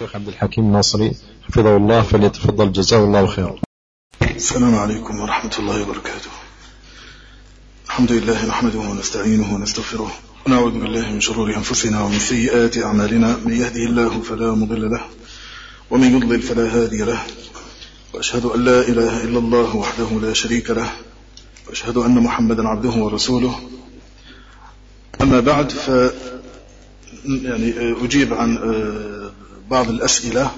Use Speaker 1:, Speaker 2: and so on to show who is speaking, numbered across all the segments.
Speaker 1: الشيخ عبد الحكيم الناصري حفظه الله فليتفضل جزاه الله خيرا.
Speaker 2: السلام عليكم ورحمة الله وبركاته. الحمد لله نحمده ونستعينه ونستغفره. ونعوذ بالله من شرور أنفسنا ومن سيئات أعمالنا. من يهده الله فلا مضل له ومن يضلل فلا هادي له. وأشهد أن لا إله إلا الله وحده لا شريك له. وأشهد أن محمدا عبده ورسوله. أما بعد ف يعني أجيب عن بعض الأسئلة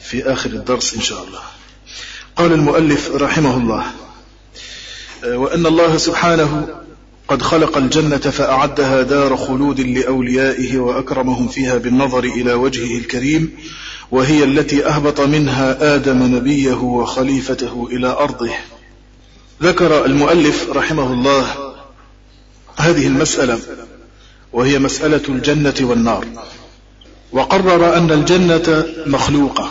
Speaker 2: في آخر الدرس إن شاء الله. قال المؤلف رحمه الله وأن الله سبحانه قد خلق الجنة فأعدها دار خلود لأوليائه وأكرمهم فيها بالنظر إلى وجهه الكريم وهي التي أهبط منها آدم نبيه وخليفته إلى أرضه. ذكر المؤلف رحمه الله هذه المسألة وهي مسألة الجنة والنار. وقرر أن الجنة مخلوقة.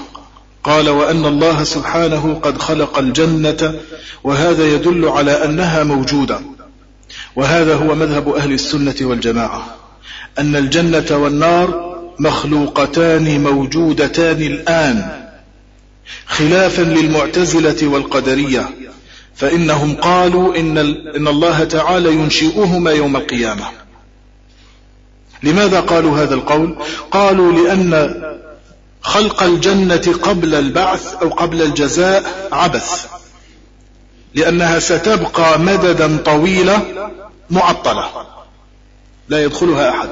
Speaker 2: قال وأن الله سبحانه قد خلق الجنة وهذا يدل على أنها موجودة. وهذا هو مذهب أهل السنة والجماعة. أن الجنة والنار مخلوقتان موجودتان الآن. خلافا للمعتزلة والقدرية. فإنهم قالوا إن, إن الله تعالى ينشئهما يوم القيامة. لماذا قالوا هذا القول؟ قالوا لأن خلق الجنة قبل البعث أو قبل الجزاء عبث لأنها ستبقى مددا طويلا معطلة لا يدخلها أحد.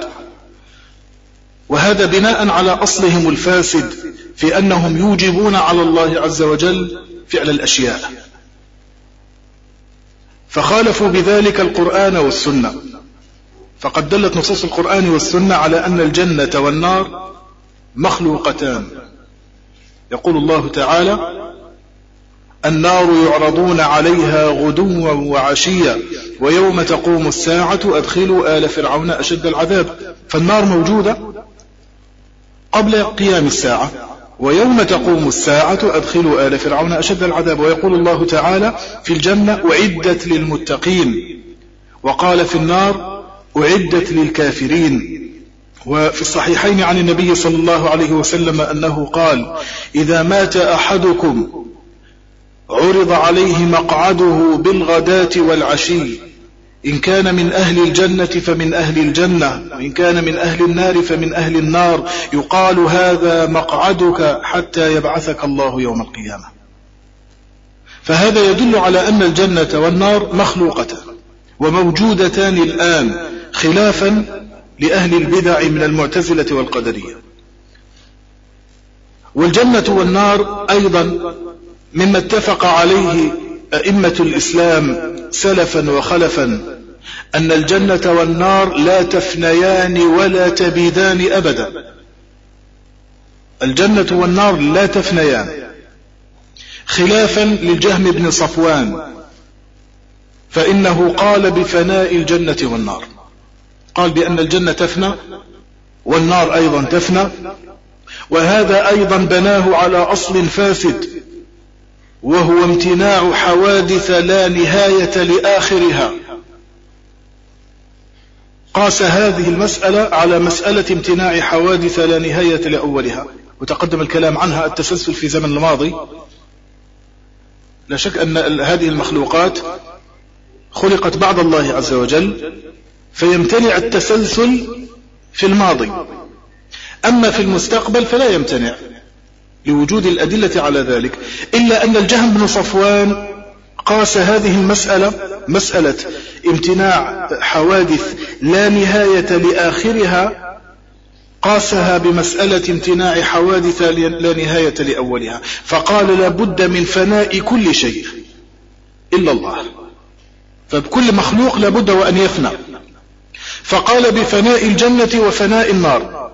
Speaker 2: وهذا بناء على أصلهم الفاسد في أنهم يوجبون على الله عز وجل فعل الأشياء. فخالفوا بذلك القرآن والسنة. فقد دلت نصوص القرآن والسنة على أن الجنة والنار مخلوقتان. يقول الله تعالى النار يعرضون عليها غدوا وعشيا ويوم تقوم الساعة أدخلوا آل فرعون أشد العذاب. فالنار موجودة قبل قيام الساعة ويوم تقوم الساعة أدخلوا آل فرعون أشد العذاب. ويقول الله تعالى في الجنة أعدت للمتقين. وقال في النار أعدت للكافرين. وفي الصحيحين عن النبي صلى الله عليه وسلم أنه قال إذا مات أحدكم عرض عليه مقعده بالغداة والعشي إن كان من أهل الجنة فمن أهل الجنة وإن كان من أهل النار فمن أهل النار. يقال هذا مقعدك حتى يبعثك الله يوم القيامة. فهذا يدل على أن الجنة والنار مخلوقتان وموجودتان الآن. خلافا لأهل البدع من المعتزلة والقدرية. والجنة والنار أيضا مما اتفق عليه أئمة الإسلام سلفا وخلفا أن الجنة والنار لا تفنيان ولا تبيدان أبدا. الجنة والنار لا تفنيان. خلافا للجهم بن صفوان فإنه قال بفناء الجنة والنار. قال بأن الجنة تفنى والنار أيضا تفنى وهذا أيضا بناه على أصل فاسد وهو امتناع حوادث لا نهاية لآخرها. قاس هذه المسألة على مسألة امتناع حوادث لا نهاية لأولها وتقدم الكلام عنها التسلسل في زمن الماضي. لا شك أن هذه المخلوقات خلقت بعد الله عز وجل فيمتنع التسلسل في الماضي. أما في المستقبل فلا يمتنع لوجود الأدلة على ذلك إلا أن الجهم بن صفوان قاس هذه المسألة مسألة امتناع حوادث لا نهاية لآخرها قاسها بمسألة امتناع حوادث لا نهاية لأولها فقال لابد من فناء كل شيء إلا الله. فبكل مخلوق لابد وأن يفنى. فقال بفناء الجنة وفناء النار.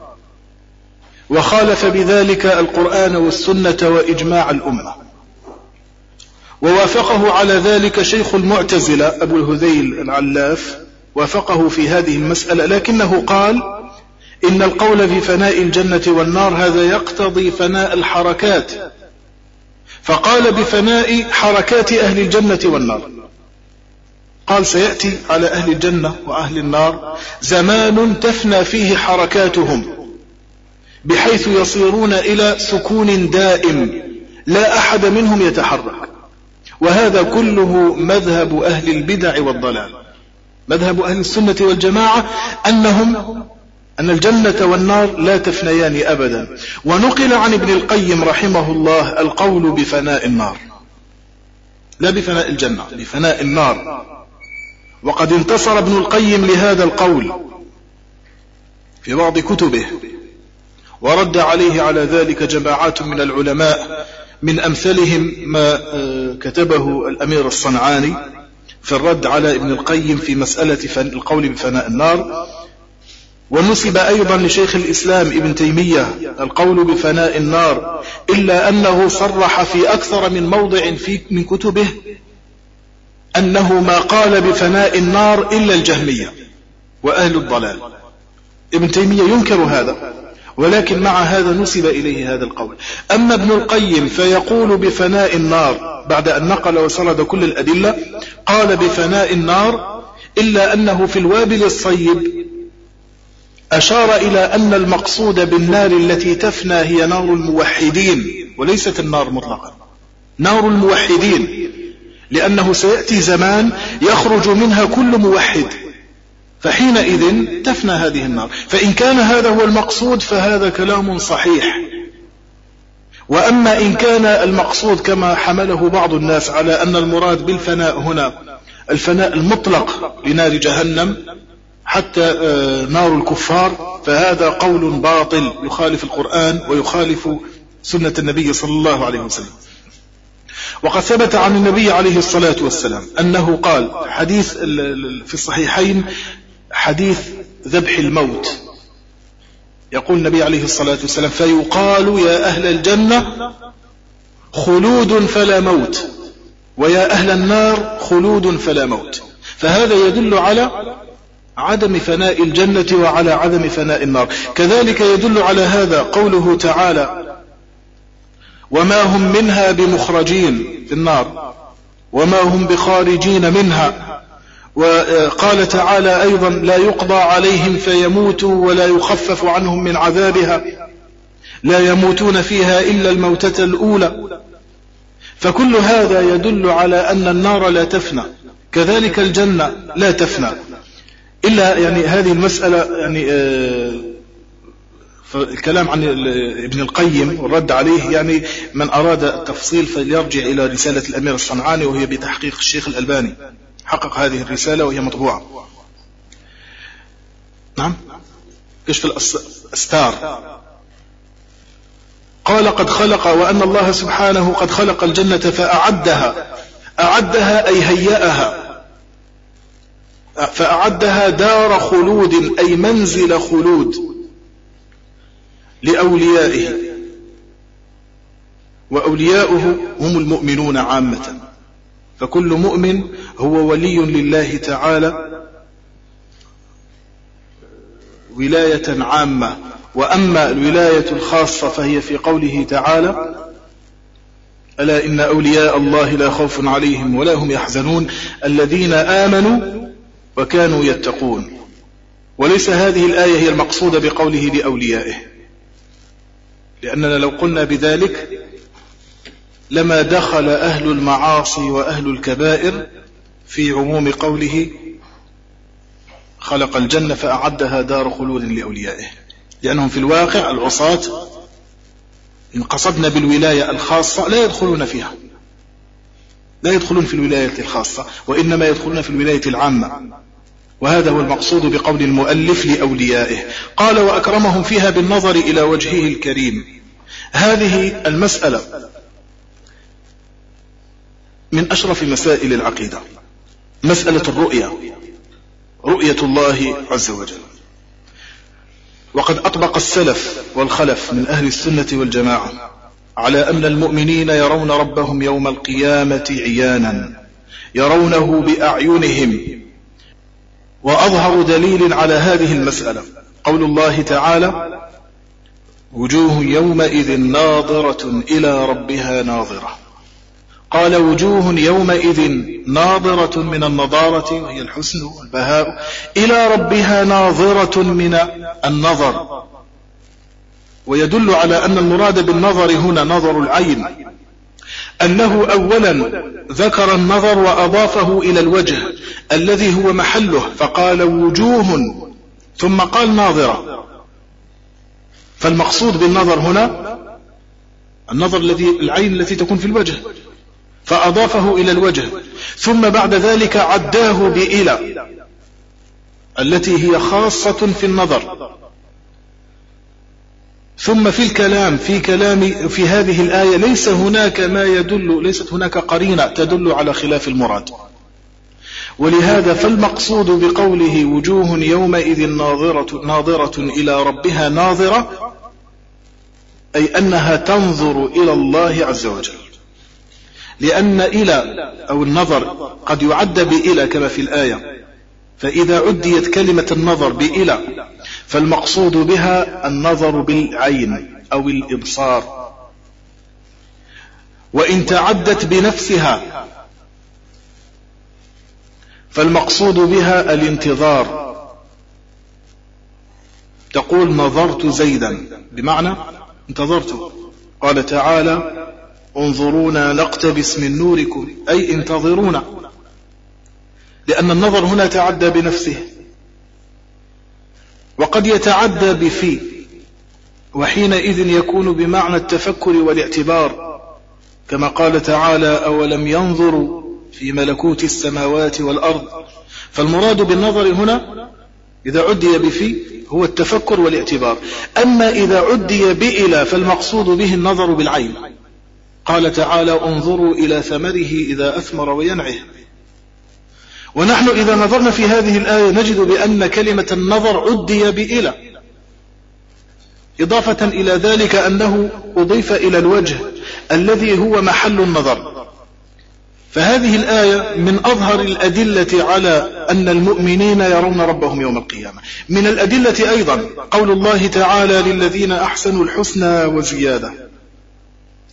Speaker 2: وخالف بذلك القرآن والسنة وإجماع الأمة. ووافقه على ذلك شيخ المعتزلة أبو الهذيل العلاف وافقه في هذه المسألة لكنه قال إن القول في فناء الجنة والنار هذا يقتضي فناء الحركات. فقال بفناء حركات أهل الجنة والنار. قال سيأتي على أهل الجنة وأهل النار. زمان تفنى فيه حركاتهم بحيث يصيرون إلى سكون دائم لا أحد منهم يتحرك. وهذا كله مذهب أهل البدع والضلال. مذهب أهل السنة والجماعة أنهم أن الجنة والنار لا تفنيان أبدا. ونقل عن ابن القيم رحمه الله القول بفناء النار. لا بفناء الجنة بفناء النار. وقد انتصر ابن القيم لهذا القول في بعض كتبه ورد عليه على ذلك جماعات من العلماء من أمثلهم ما آه، كتبه الأمير الصنعاني في الرد على ابن القيم في مسألة القول بفناء النار. ونسب أيضا لشيخ الإسلام ابن تيمية القول بفناء النار إلا أنه صرح في أكثر من موضع في من كتبه أنه ما قال بفناء النار إلا الجهمية وأهل الضلال. ابن تيمية ينكر هذا ولكن مع هذا نسب إليه هذا القول. أما ابن القيم فيقول بفناء النار بعد أن نقل وسرد كل الأدلة قال بفناء النار إلا أنه في الوابل الصيب أشار إلى أن المقصود بالنار التي تفنى هي نار الموحدين وليست النار مطلقا. نار الموحدين. لأنه سيأتي زمان يخرج منها كل موحد. فحينئذ تفنى هذه النار. فإن كان هذا هو المقصود فهذا كلام صحيح. وأما إن كان المقصود كما حمله بعض الناس على أن المراد بالفناء هنا الفناء المطلق لنار جهنم حتى آه، نار الكفار فهذا قول باطل يخالف القرآن ويخالف سنة النبي صلى الله عليه وسلم. وقد ثبت عن النبي عليه الصلاة والسلام أنه قال حديث في الصحيحين حديث ذبح الموت. يقول النبي عليه الصلاة والسلام فيقال يا أهل الجنة خلود فلا موت. ويا أهل النار خلود فلا موت. فهذا يدل على عدم فناء الجنة وعلى عدم فناء النار. كذلك يدل على هذا قوله تعالى وما هم منها بمخرجين في النار وما هم بخارجين منها. وقال تعالى أيضا لا يقضى عليهم فيموتوا ولا يخفف عنهم من عذابها لا يموتون فيها إلا الموتة الأولى. فكل هذا يدل على أن النار لا تفنى كذلك الجنة لا تفنى. إلا يعني هذه المسألة يعني آه، الكلام عن ابن القيم والرد عليه يعني من أراد التفصيل فليرجع إلى رسالة الأمير الصنعاني وهي بتحقيق الشيخ الألباني. حقق هذه الرسالة وهي مطبوعة. نعم؟ كشف الأستار؟ قال قد خلق وأن الله سبحانه قد خلق الجنة فأعدها. أعدها أي هيأها. فأعدها دار خلود أي منزل خلود. لأوليائه. وأولياؤه هم المؤمنون عامة. فكل مؤمن هو ولي لله تعالى ولاية عامة. وأما الولاية الخاصة فهي في قوله تعالى ألا إن أولياء الله لا خوف عليهم ولا هم يحزنون. الذين آمنوا وكانوا يتقون. وليس هذه الآية هي المقصودة بقوله لأوليائه. لأننا لو قلنا بذلك لما دخل أهل المعاصي وأهل الكبائر في عموم قوله خلق الجنة فأعدها دار خلود لأوليائه. لأنهم في الواقع العصاة إن قصدنا بالولاية الخاصة لا يدخلون فيها. لا يدخلون في الولاية الخاصة وإنما يدخلون في الولاية العامة. وهذا هو المقصود بقول المؤلف لأوليائه. قال وأكرمهم فيها بالنظر إلى وجهه الكريم. هذه المسألة من أشرف مسائل العقيدة. مسألة الرؤية. رؤية الله عز وجل. وقد أطبق السلف والخلف من أهل السنة والجماعة على أن المؤمنين يرون ربهم يوم القيامة عيانا. يرونه بأعينهم. وأظهر دليل على هذه المسألة. قول الله تعالى وجوه يومئذ ناظرة إلى ربها ناظرة. قال وجوه يومئذ ناظرة من النضارة وهي الحسن والبهاء إلى ربها ناظرة من النظر. ويدل على أن المراد بالنظر هنا نظر العين. أنه أولا ذكر النظر وأضافه إلى الوجه الذي هو محله فقال وجوه ثم قال ناظرة. فالمقصود بالنظر هنا النظر الذي العين التي تكون في الوجه فأضافه إلى الوجه ثم بعد ذلك عداه بإلى التي هي خاصة في النظر. ثم في الكلام في كلام في هذه الآية ليس هناك ما يدل ليست هناك قرينة تدل على خلاف المراد. ولهذا فالمقصود بقوله وجوه يومئذ ناظرة, ناظرة إلى ربها ناظرة أي أنها تنظر إلى الله عز وجل. لأن إلى أو النظر قد يعد بإلى كما في الآية. فإذا عديت كلمة النظر بإلى فالمقصود بها النظر بالعين أو الإبصار. وإن تعدت بنفسها فالمقصود بها الانتظار. تقول نظرت زيدا بمعنى انتظرت قال تعالى انظرونا نقتبس من نوركم. أي انتظرونا. لأن النظر هنا تعدى بنفسه. وقد يتعدى بفي. وحينئذ يكون بمعنى التفكر والاعتبار. كما قال تعالى أولم ينظروا في ملكوت السماوات والأرض؟ فالمراد بالنظر هنا إذا عدي بفي هو التفكر والاعتبار. أما إذا عدي بإلى فالمقصود به النظر بالعين. قال تعالى انظروا إلى ثمره إذا أثمر وينعه. ونحن إذا نظرنا في هذه الآية نجد بأن كلمة النظر عدي بإلى إضافة إلى ذلك أنه أضيف إلى الوجه الذي هو محل النظر. فهذه الآية من أظهر الأدلة على أن المؤمنين يرون ربهم يوم القيامة. من الأدلة أيضا قول الله تعالى للذين أحسنوا الحسنى وزيادة.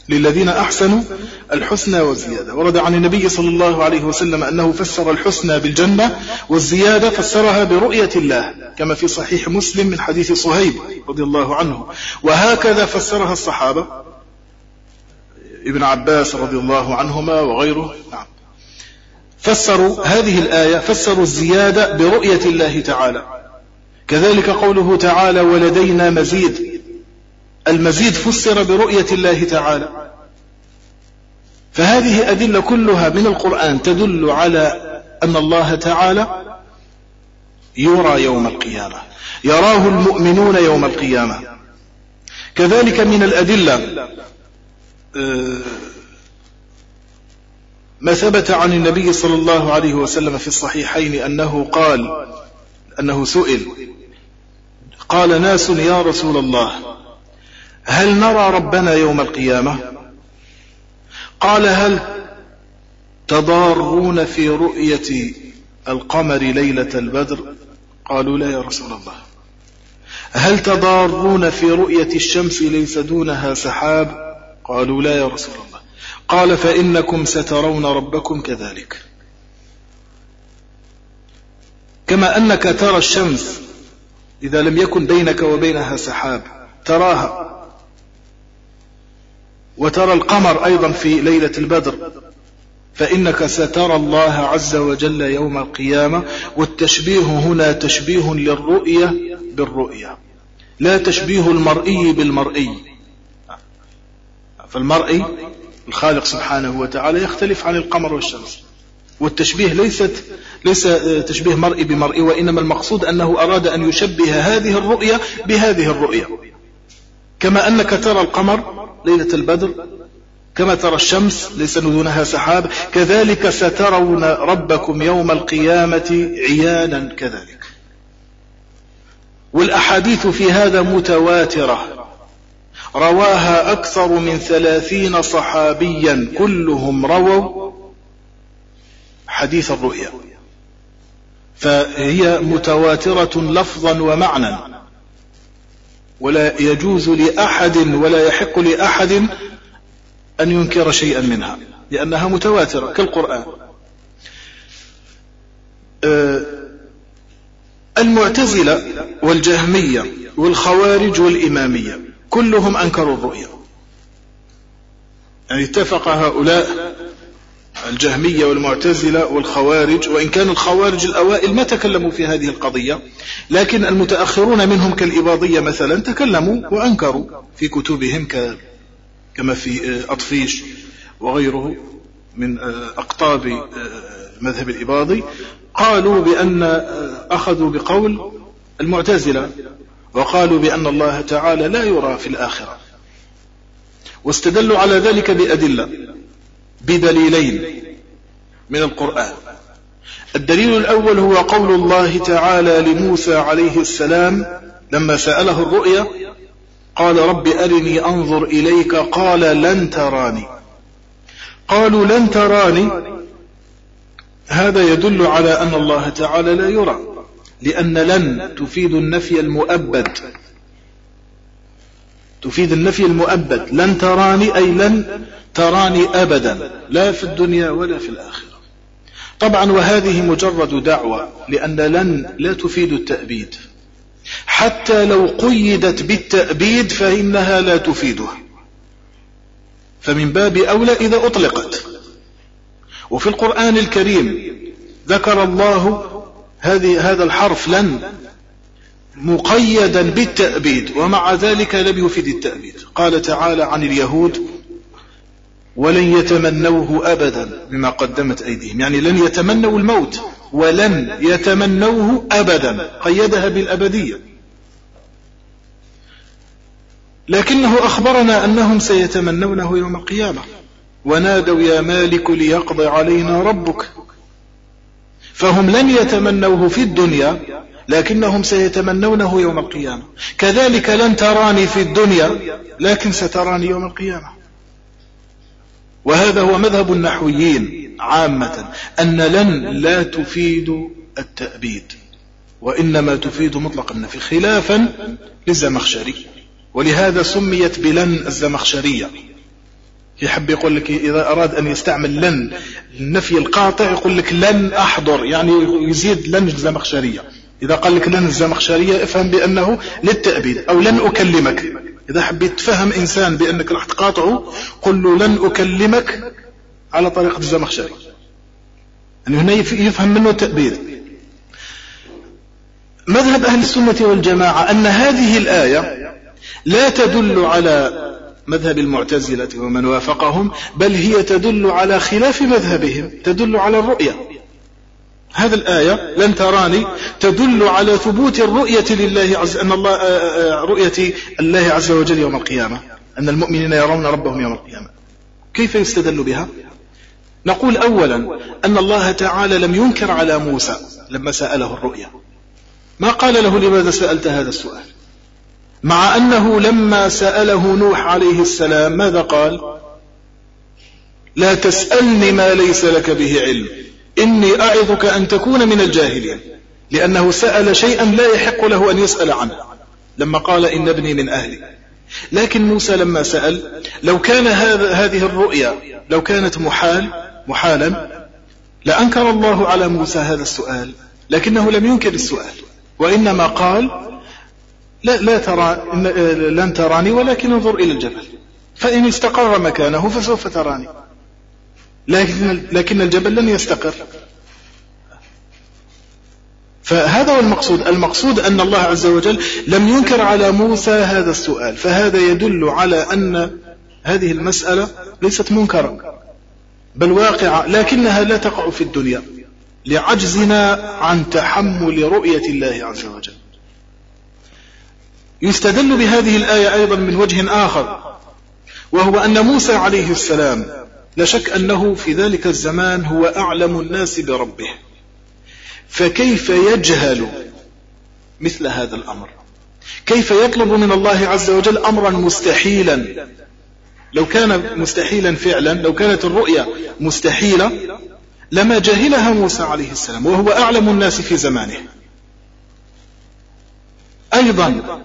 Speaker 2: للذين أحسنوا الحسنى والزيادة ورد عن النبي صلى الله عليه وسلم أنه فسر الحسنى بالجنة والزيادة فسرها برؤية الله كما في صحيح مسلم من حديث صهيب رضي الله عنه. وهكذا فسرها الصحابة. ابن عباس رضي الله عنهما وغيره. نعم. فسروا هذه الآية فسروا الزيادة برؤية الله تعالى. كذلك قوله تعالى ولدينا مزيد. المزيد فسر برؤية الله تعالى. فهذه أدلة كلها من القرآن تدل على أن الله تعالى يرى يوم القيامة يراه المؤمنون يوم القيامة. كذلك من الأدلة ما ثبت عن النبي صلى الله عليه وسلم في الصحيحين أنه قال أنه سئل قال ناس يا رسول الله هل نرى ربنا يوم القيامة؟ قال هل تضارون في رؤية القمر ليلة البدر؟ قالوا لا يا رسول الله. هل تضارون في رؤية الشمس ليس دونها سحاب؟ قالوا لا يا رسول الله. قال فإنكم سترون ربكم كذلك. كما أنك ترى الشمس إذا لم يكن بينك وبينها سحاب تراها. وترى القمر أيضا في ليلة البدر. فإنك سترى الله عز وجل يوم القيامة والتشبيه هنا تشبيه للرؤية بالرؤية لا تشبيه المرئي بالمرئي. فالمرئي الخالق سبحانه وتعالى يختلف عن القمر والشمس. والتشبيه ليست ليس تشبيه مرئي بمرئي وإنما المقصود أنه أراد أن يشبه هذه الرؤية بهذه الرؤية. كما أنك ترى القمر ليلة البدر كما ترى الشمس ليس دونها سحاب كذلك سترون ربكم يوم القيامة عيانا كذلك. والأحاديث في هذا متواترة. رواها أكثر من ثلاثين صحابيا كلهم رووا حديث الرؤيا. فهي متواترة لفظا ومعنى ولا يجوز لأحد ولا يحق لأحد أن ينكر شيئا منها لأنها متواترة كالقرآن. آه، المعتزلة والجهمية والخوارج والإمامية كلهم أنكروا الرؤيا. يعني اتفق هؤلاء الجهمية والمعتزلة والخوارج وإن كان الخوارج الأوائل ما تكلموا في هذه القضية لكن المتأخرون منهم كالإباضية مثلا تكلموا وأنكروا في كتبهم كما في أطفيش وغيره من أقطاب المذهب الإباضي قالوا بأن أخذوا بقول المعتزلة وقالوا بأن الله تعالى لا يرى في الآخرة. واستدلوا على ذلك بأدلة بدليلين من القرآن. الدليل الأول هو قول الله تعالى لموسى عليه السلام لما سأله الرؤيا قال رب أرني أنظر إليك قال لن تراني. قالوا لن تراني هذا يدل على أن الله تعالى لا يرى. لأن لن تفيد النفي المؤبد. تفيد النفي المؤبد. لن تراني أي لن تراني أبدا. لا في الدنيا ولا في الآخرة. طبعا وهذه مجرد دعوة لأن لن لا تفيد التأبيد. حتى لو قيدت بالتأبيد فإنها لا تفيده. فمن باب أولى إذا أطلقت. وفي القرآن الكريم ذكر الله هذه هذا الحرف لن مقيدا بالتأبيد ومع ذلك لم يفيد التأبيد. قال تعالى عن اليهود ولن يتمنوه أبدا بما قدمت أيديهم. يعني لن يتمنوا الموت ولن يتمنوه أبدا. قيدها بالأبدية. لكنه أخبرنا أنهم سيتمنونه يوم القيامة. ونادوا يا مالك ليقضي علينا ربك. فهم لن يتمنوه في الدنيا لكنهم سيتمنونه يوم القيامة. كذلك لن تراني في الدنيا لكن ستراني يوم القيامة. وهذا هو مذهب النحويين عامة أن لن لا تفيد التأبيد وإنما تفيد مطلق النفي خلافا للزمخشري. ولهذا سميت بلن الزمخشرية. يحب يقول لك إذا أراد أن يستعمل لن النفي القاطع يقول لك لن أحضر يعني يزيد لن الزمخشرية إذا قال لك لن الزمخشرية افهم بأنه للتأبيد أو لن أكلمك. إذا حبيت تفهم إنسان بأنك راح تقاطعه قل له لن أكلمك على طريقة الزمخشري يعني هنا يفهم منه التأبيد مذهب أهل السنة والجماعة أن هذه الآية لا تدل على مذهب المعتزلة ومن وافقهم بل هي تدل على خلاف مذهبهم تدل على الرؤية. هذا الآية لن تراني تدل على ثبوت الرؤية لله عز أن الله آه، آه، آه، رؤية الله عز وجل يوم القيامة. أن المؤمنين يرون ربهم يوم القيامة. كيف يستدل بها؟ نقول أولا أن الله تعالى لم ينكر على موسى لما سأله الرؤيا ما قال له لماذا سألت هذا السؤال؟ مع أنه لما سأله نوح عليه السلام ماذا قال؟ لا تسألني ما ليس لك به علم. إني أعظك أن تكون من الجاهلين. لأنه سأل شيئا لا يحق له أن يسأل عنه. لما قال إن ابني من أهلي. لكن موسى لما سأل لو كان هذا هذه الرؤيا لو كانت محال محالا لأنكر الله على موسى هذا السؤال لكنه لم ينكر السؤال. وإنما قال لا, لا ترى لن تراني ولكن انظر إلى الجبل. فإن استقر مكانه فسوف تراني. لكن, لكن الجبل لن يستقر. فهذا هو المقصود. المقصود أن الله عز وجل لم ينكر على موسى هذا السؤال. فهذا يدل على أن هذه المسألة ليست منكرة بل واقعة لكنها لا تقع في الدنيا لعجزنا عن تحمل رؤية الله عز وجل. يستدل بهذه الآية أيضا من وجه آخر وهو أن موسى عليه السلام لا شك أنه في ذلك الزمان هو أعلم الناس بربه. فكيف يجهل مثل هذا الأمر؟ كيف يطلب من الله عز وجل أمرا مستحيلا؟ لو كان مستحيلا فعلا لو كانت الرؤيا مستحيلة لما جهلها موسى عليه السلام وهو أعلم الناس في زمانه. أيضا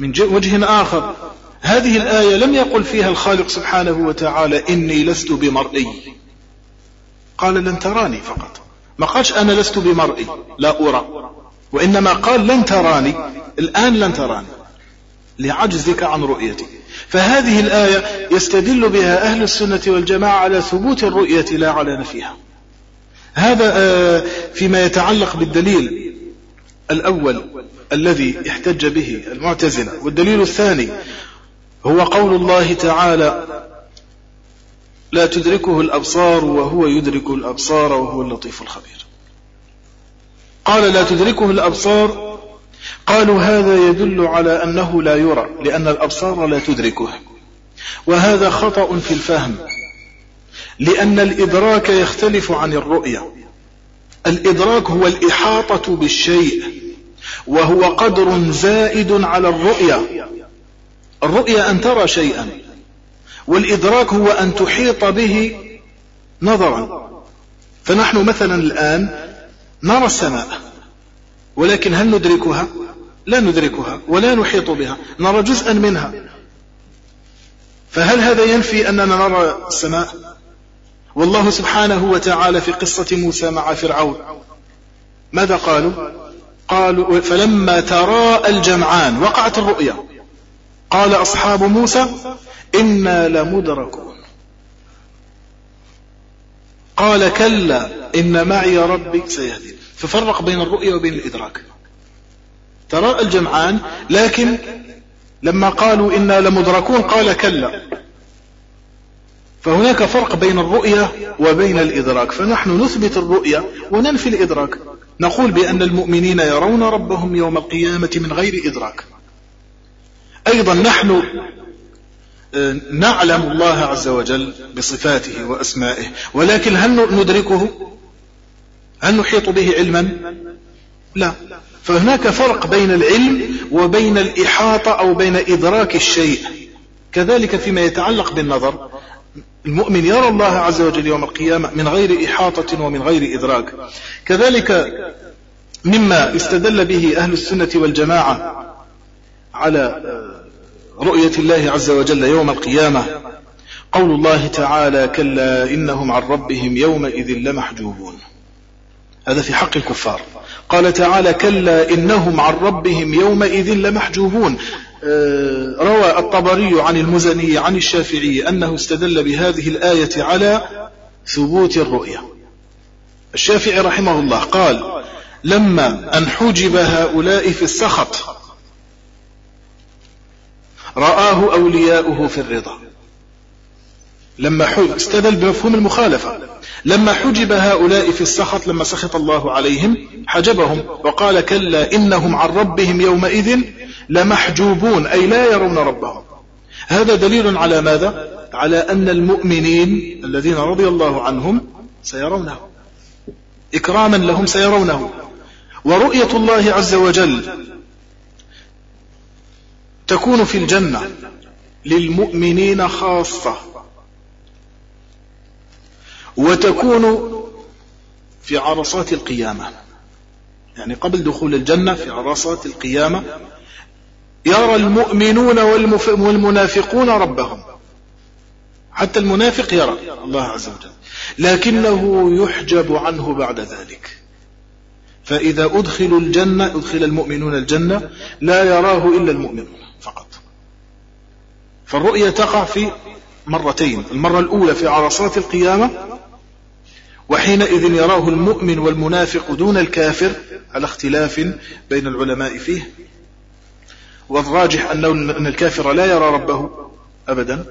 Speaker 2: من وجه آخر. هذه الآية لم يقل فيها الخالق سبحانه وتعالى إني لست بمرئي. قال لن تراني فقط. ما قالش أنا لست بمرئي. لا أرى. وإنما قال لن تراني. الآن لن تراني. لعجزك عن رؤيته فهذه الآية يستدل بها أهل السنة والجماعة على ثبوت الرؤية لا على نفيها هذا آه، فيما يتعلق بالدليل الأول. الذي احتج به المعتزلة. والدليل الثاني هو قول الله تعالى لا تدركه الأبصار وهو يدرك الأبصار وهو اللطيف الخبير. قال لا تدركه الأبصار. قالوا هذا يدل على أنه لا يرى لأن الأبصار لا تدركه. وهذا خطأ في الفهم لأن الإدراك يختلف عن الرؤية. الإدراك هو الإحاطة بالشيء. وهو قدر زائد على الرؤية الرؤية أن ترى شيئا والإدراك هو أن تحيط به نظرا. فنحن مثلا الآن نرى السماء ولكن هل ندركها؟ لا ندركها ولا نحيط بها نرى جزءا منها. فهل هذا ينفي أننا نرى السماء؟ والله سبحانه وتعالى في قصة موسى مع فرعون ماذا قالوا؟ قالوا فلما تراءى الجمعان وقعت الرؤيا قال أصحاب موسى إنا لمدركون. قال كلا إن معي ربي سيهدي ففرق بين الرؤيا وبين الإدراك. تراءى الجمعان لكن لما قالوا إنا لمدركون قال كلا. فهناك فرق بين الرؤية وبين الإدراك. فنحن نثبت الرؤية وننفي الإدراك. نقول بأن المؤمنين يرون ربهم يوم القيامة من غير إدراك. أيضا نحن آه، نعلم الله عز وجل بصفاته وأسمائه ولكن هل ندركه؟ هل نحيط به علما؟ لا. فهناك فرق بين العلم وبين الإحاطة أو بين إدراك الشيء. كذلك فيما يتعلق بالنظر. المؤمن يرى الله عز وجل يوم القيامة من غير إحاطة ومن غير إدراك. كذلك مما استدل به أهل السنة والجماعة على رؤية الله عز وجل يوم القيامة. قول الله تعالى كلا إنهم عن ربهم يومئذ لمحجوبون. هذا في حق الكفار. قال تعالى كلا إنهم عن ربهم يومئذ لمحجوبون. آه، روى الطبري عن المزني عن الشافعي أنه استدل بهذه الآية على ثبوت الرؤية الشافعي رحمه الله قال لما أن حجب هؤلاء في السخط رآه أولياؤه في الرضا. لما حجب استدل بمفهوم المخالفة. لما حجب هؤلاء في السخط لما سخط الله عليهم حجبهم وقال كلا إنهم عن ربهم يومئذ لمحجوبون أي لا يرون ربهم. هذا دليل على ماذا؟ على أن المؤمنين الذين رضي الله عنهم سيرونه. إكراما لهم سيرونه. ورؤية الله عز وجل تكون في الجنة للمؤمنين خاصة. وتكون في عرصات القيامة. يعني قبل دخول الجنة في عرصات القيامة يرى المؤمنون والمنافقون ربهم. حتى المنافق يرى الله عز وجل. لكنه يحجب عنه بعد ذلك. فإذا أدخلوا الجنة أدخل المؤمنون الجنة لا يراه إلا المؤمنون فقط. فالرؤية تقع في مرتين. المرة الأولى في عرصات القيامة وحينئذ يراه المؤمن والمنافق دون الكافر على اختلاف بين العلماء فيه. والراجح أن الكافر لا يرى ربه أبدا.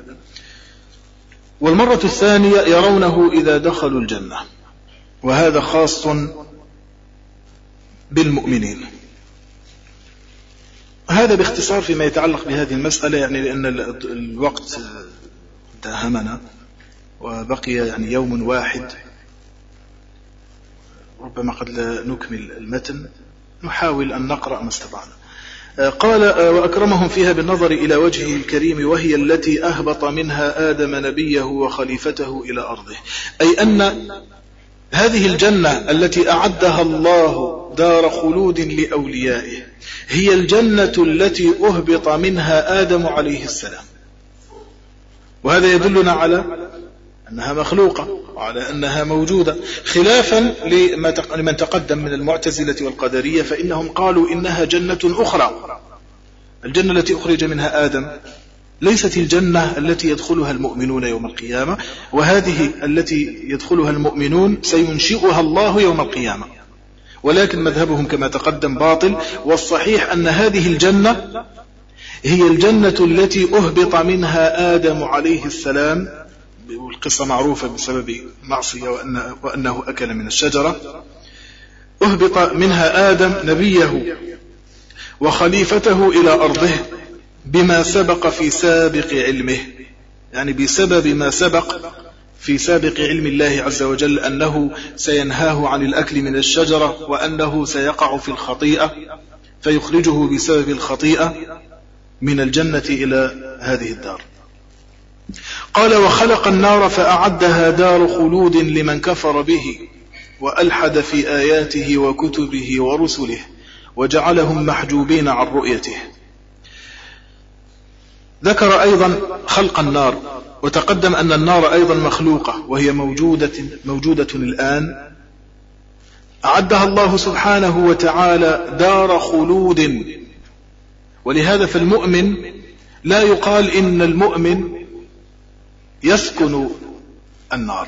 Speaker 2: والمرة الثانية يرونه إذا دخلوا الجنة. وهذا خاص بالمؤمنين. هذا باختصار فيما يتعلق بهذه المسألة يعني لأن الوقت داهمنا وبقي يعني يوم واحد. ربما قد لا نكمل المتن نحاول أن نقرأ ما استطعنا. قال وأكرمهم فيها بالنظر إلى وجهه الكريم وهي التي أهبط منها آدم نبيه وخليفته إلى أرضه. أي أن هذه الجنة التي أعدها الله دار خلود لأوليائه هي الجنة التي أهبط منها آدم عليه السلام. وهذا يدلنا على أنها مخلوقة وعلى أنها موجودة. خلافا لمن تقدم من المعتزلة والقدرية فإنهم قالوا إنها جنة أخرى. الجنة التي أخرج منها آدم ليست الجنة التي يدخلها المؤمنون يوم القيامة وهذه التي يدخلها المؤمنون سينشئها الله يوم القيامة. ولكن مذهبهم كما تقدم باطل والصحيح أن هذه الجنة هي الجنة التي أهبط منها آدم عليه السلام والقصة معروفة بسبب معصية وأن وأنه أكل من الشجرة. أهبط منها آدم نبيه وخليفته إلى أرضه بما سبق في سابق علمه. يعني بسبب ما سبق في سابق علم الله عز وجل أنه سينهاه عن الأكل من الشجرة وأنه سيقع في الخطيئة فيخرجه بسبب الخطيئة من الجنة إلى هذه الدار. قال وخلق النار فأعدها دار خلود لمن كفر به وألحد في آياته وكتبه ورسله وجعلهم محجوبين عن رؤيته. ذكر أيضا خلق النار وتقدم أن النار أيضا مخلوقة وهي موجودة, موجودة الآن. أعدها الله سبحانه وتعالى دار خلود. ولهذا فالمؤمن لا يقال إن المؤمن يسكن النار.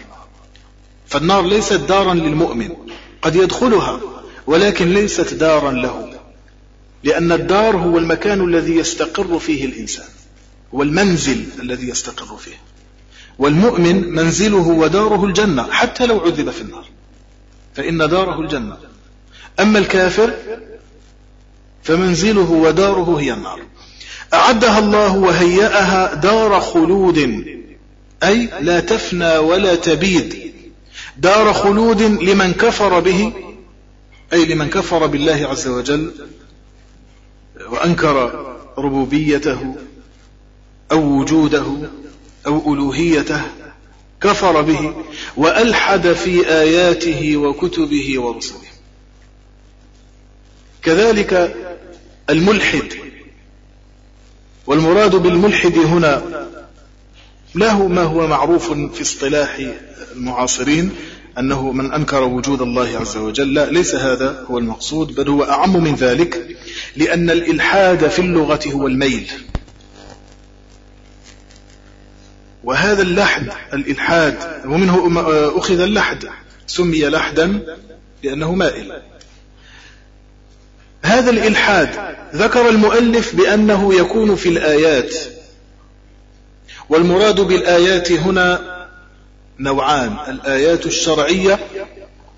Speaker 2: فالنار ليست دارا للمؤمن قد يدخلها ولكن ليست دارا له. لأن الدار هو المكان الذي يستقر فيه الإنسان والمنزل الذي يستقر فيه. والمؤمن منزله وداره الجنة حتى لو عذب في النار فإن داره الجنة. أما الكافر فمنزله وداره هي النار. أعدها الله وهيأها دار خلود. أي لا تفنى ولا تبيد. دار خلود لمن كفر به أي لمن كفر بالله عز وجل وأنكر ربوبيته أو وجوده أو ألوهيته كفر به وألحد في آياته وكتبه ورسله. كذلك الملحد. والمراد بالملحد هنا له ما هو معروف في اصطلاح المعاصرين أنه من أنكر وجود الله عز وجل لا ليس هذا هو المقصود بل هو أعم من ذلك لأن الإلحاد في اللغة هو الميل. وهذا اللحد الإلحاد ومنه أخذ اللحد سمي لحدا لأنه مائل. هذا الإلحاد ذكر المؤلف بأنه يكون في الآيات والمراد بالآيات هنا نوعان الآيات الشرعية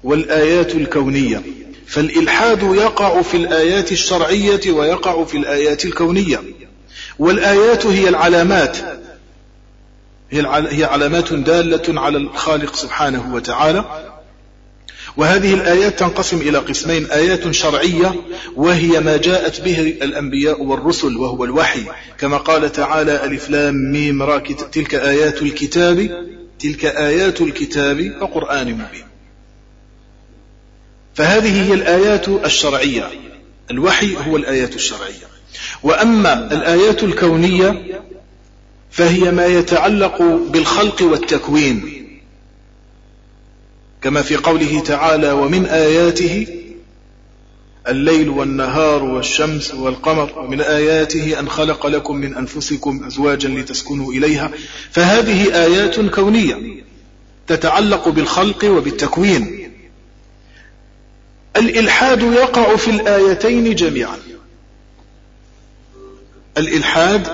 Speaker 2: والآيات الكونية. فالإلحاد يقع في الآيات الشرعية ويقع في الآيات الكونية. والآيات هي العلامات هي علامات دالة على الخالق سبحانه وتعالى. وهذه الآيات تنقسم إلى قسمين. آيات شرعية وهي ما جاءت به الأنبياء والرسل وهو الوحي. كما قال تعالى ألف لام ميم را تلك آيات الكتاب تلك آيات الكتاب وقرآن مبين. فهذه هي الآيات الشرعية. الوحي هو الآيات الشرعية. وأما الآيات الكونية فهي ما يتعلق بالخلق والتكوين. كما في قوله تعالى ومن آياته الليل والنهار والشمس والقمر ومن آياته أن خلق لكم من أنفسكم أزواجا لتسكنوا إليها. فهذه آيات كونية تتعلق بالخلق وبالتكوين. الإلحاد يقع في الآيتين جميعا. الإلحاد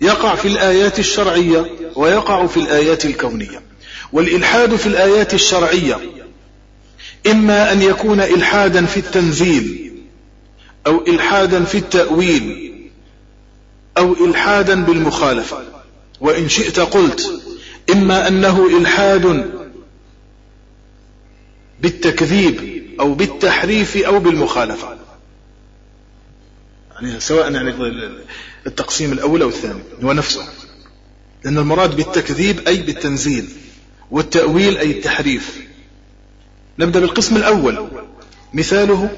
Speaker 2: يقع في الآيات الشرعية ويقع في الآيات الكونية. والإلحاد في الآيات الشرعية إما أن يكون إلحادا في التنزيل أو إلحادا في التأويل أو إلحادا بالمخالفة. وإن شئت قلت إما أنه إلحاد بالتكذيب أو بالتحريف أو بالمخالفة. يعني سواء يعني التقسيم الأول أو الثاني هو نفسه. لأن المراد بالتكذيب أي بالتنزيل. والتأويل أي التحريف. نبدأ بالقسم الأول. مثاله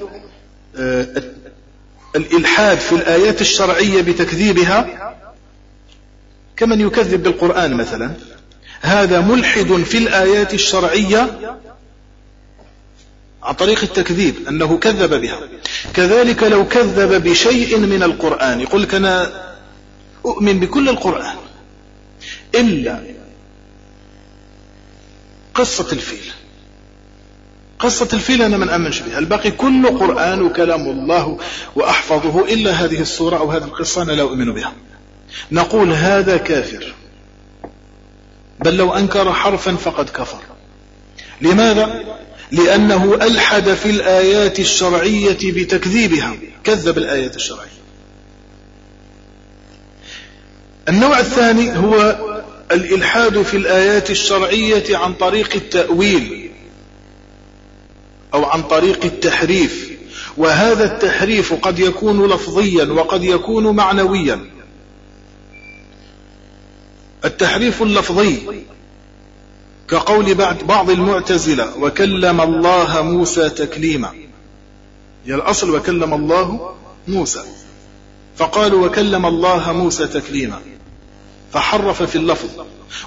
Speaker 2: آه، الإلحاد في الآيات الشرعية بتكذيبها. كمن يكذب بالقرآن مثلا. هذا ملحد في الآيات الشرعية عن طريق التكذيب أنه كذب بها. كذلك لو كذب بشيء من القرآن يقول لك أنا أؤمن بكل القرآن إلا قصة الفيل. قصة الفيل أنا من أمنش بها. الباقي كل قرآن وكلام الله وأحفظه إلا هذه السورة أو هذه القصة أنا لا أؤمن بها. نقول هذا كافر. بل لو أنكر حرفا فقد كفر. لماذا؟ لأنه ألحد في الآيات الشرعية بتكذيبها. كذب الآيات الشرعية. النوع الثاني هو الإلحاد في الآيات الشرعية عن طريق التأويل أو عن طريق التحريف وهذا التحريف قد يكون لفظيا وقد يكون معنويا. التحريف اللفظي كقول بعض المعتزلة وكلم الله موسى تكليما هي الأصل وكلم الله موسى. فقالوا وكلم الله موسى تكليما فحرف في اللفظ.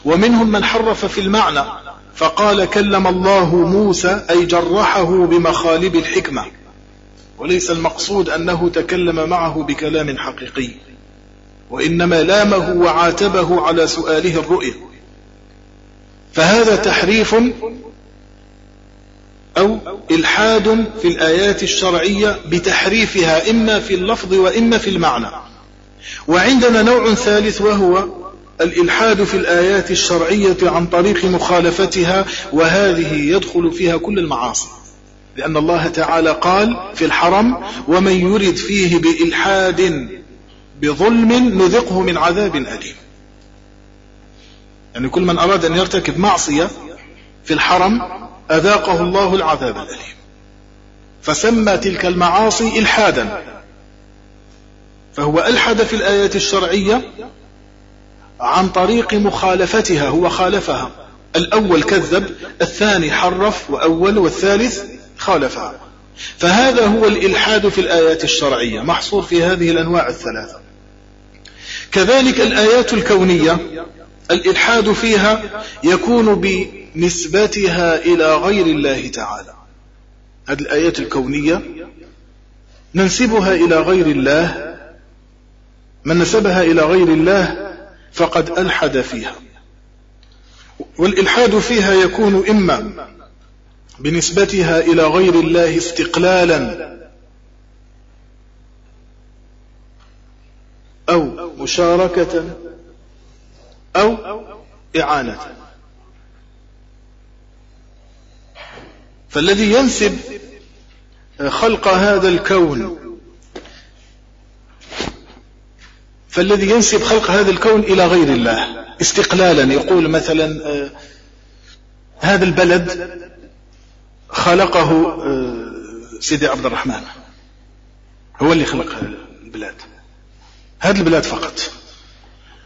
Speaker 2: ومنهم من حرف في المعنى. فقال كلم الله موسى أي جرحه بمخالب الحكمة. وليس المقصود أنه تكلم معه بكلام حقيقي. وإنما لامه وعاتبه على سؤاله الرؤية فهذا تحريف أو إلحاد في الآيات الشرعية بتحريفها إما في اللفظ وإما في المعنى. وعندنا نوع ثالث وهو الإلحاد في الآيات الشرعية عن طريق مخالفتها وهذه يدخل فيها كل المعاصي. لأن الله تعالى قال في الحرم ومن يرد فيه بإلحاد بظلم نذقه من عذاب أليم. يعني كل من أراد أن يرتكب معصية في الحرم أذاقه الله العذاب الأليم. فسمى تلك المعاصي إلحادا. فهو ألحد في الآيات الشرعية عن طريق مخالفتها هو خالفها. الأول كذب الثاني حرف وأول والثالث خالفها. فهذا هو الإلحاد في الآيات الشرعية محصور في هذه الأنواع الثلاثة. كذلك الآيات الكونية الإلحاد فيها يكون بنسبتها إلى غير الله تعالى. هذه الآيات الكونية ننسبها إلى غير الله. من نسبها إلى غير الله فقد ألحد فيها. والإلحاد فيها يكون إما بنسبتها إلى غير الله استقلالا أو مشاركة أو إعانة. فالذي ينسب خلق هذا الكون فالذي ينسب خلق هذا الكون إلى غير الله استقلالا. يقول مثلا آه، هذا البلد خلقه آه، سيدي عبد الرحمن. هو اللي خلق البلاد. هذه البلاد فقط.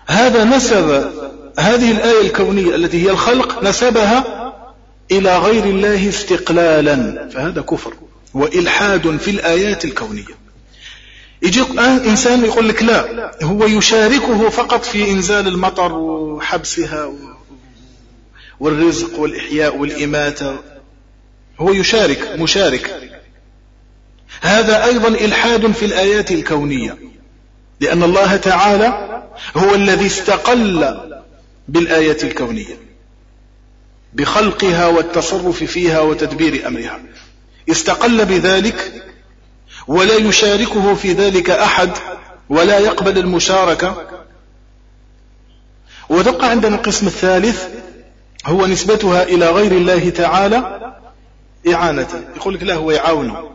Speaker 2: هذا نسب هذه الآية الكونية التي هي الخلق نسبها إلى غير الله استقلالا. فهذا كفر وإلحاد في الآيات الكونية. يجي إنسان يقول لك لا هو يشاركه فقط في إنزال المطر وحبسها والرزق والإحياء والإماتة. هو يشارك مشارك. هذا أيضا إلحاد في الآيات الكونية لأن الله تعالى هو الذي استقل بالآية الكونية بخلقها والتصرف فيها وتدبير أمرها. استقل بذلك ولا يشاركه في ذلك أحد ولا يقبل المشاركة. وتبقى عندنا القسم الثالث هو نسبتها إلى غير الله تعالى إعانة. يقول لك لا هو يعاونه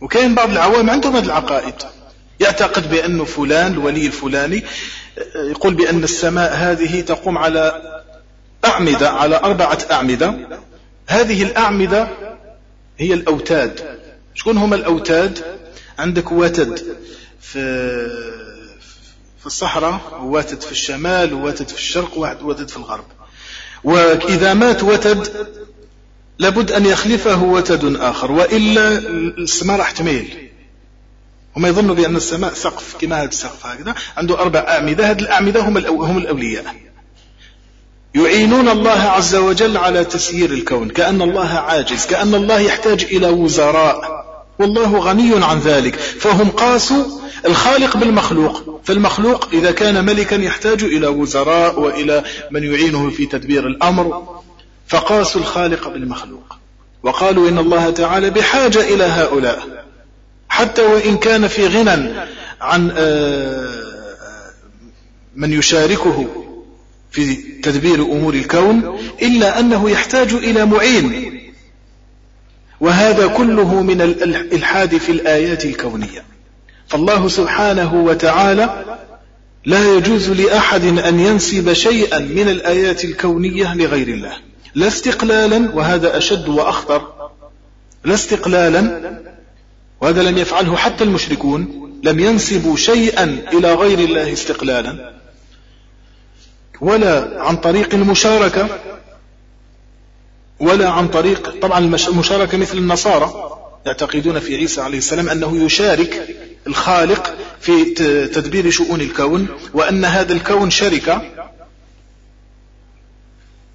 Speaker 2: وكاين بعض العوام عندهم هذه العقائد. يعتقد بأنه فلان الولي الفلاني يقول بأن السماء هذه تقوم على أعمدة على أربعة أعمدة. هذه الأعمدة هي الأوتاد. شكون هما الأوتاد عندك وتد في في الصحراء وواتد في الشمال وواتد في الشرق وواتد في الغرب. وإذا مات وتد لابد أن يخلفه وتد آخر وإلا السماء راح تميل. هم يظنوا بأن السماء سقف كما هذا السقف هكذا. عنده أربع أعمدة هذه الأعمدة هم, هم الأولياء. يعينون الله عز وجل على تسيير الكون كأن الله عاجز كأن الله يحتاج إلى وزراء. والله غني عن ذلك. فهم قاسوا الخالق بالمخلوق. فالمخلوق إذا كان ملكا يحتاج إلى وزراء وإلى من يعينه في تدبير الأمر. فقاسوا الخالق بالمخلوق. وقالوا إن الله تعالى بحاجة إلى هؤلاء. حتى وإن كان في غنى عن آه، من يشاركه في تدبير أمور الكون إلا أنه يحتاج إلى معين. وهذا كله من الإلحاد في الآيات الكونية. فالله سبحانه وتعالى لا يجوز لأحد أن ينسب شيئا من الآيات الكونية لغير الله. لا استقلالا وهذا أشد وأخطر لا استقلالا وهذا لم يفعله حتى المشركون لم ينسبوا شيئا إلى غير الله استقلالا ولا عن طريق المشاركة ولا عن طريق طبعا المشاركة مثل النصارى يعتقدون في عيسى عليه السلام أنه يشارك الخالق في تدبير شؤون الكون وأن هذا الكون شركة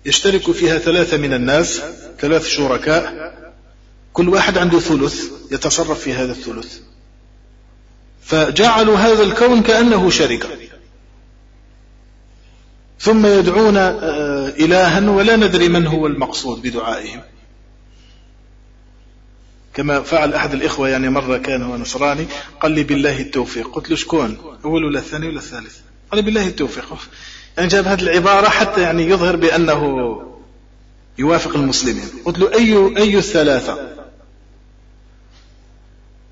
Speaker 2: يشترك فيها ثلاثة من الناس ثلاث شركاء كل واحد عنده ثلث يتصرف في هذا الثلث. فجعلوا هذا الكون كأنه شركة. ثم يدعون آه، إلها ولا ندري من هو المقصود بدعائهم. كما فعل أحد الإخوة يعني مرة كان هو نصراني قال لي بالله التوفيق. قلت له شكون؟ أول ولا الثاني ولا الثالث؟ قال لي بالله التوفيق. يعني جاب هذه العبارة حتى يعني يظهر بأنه يوافق المسلمين. قلت له أي, أي الثلاثة؟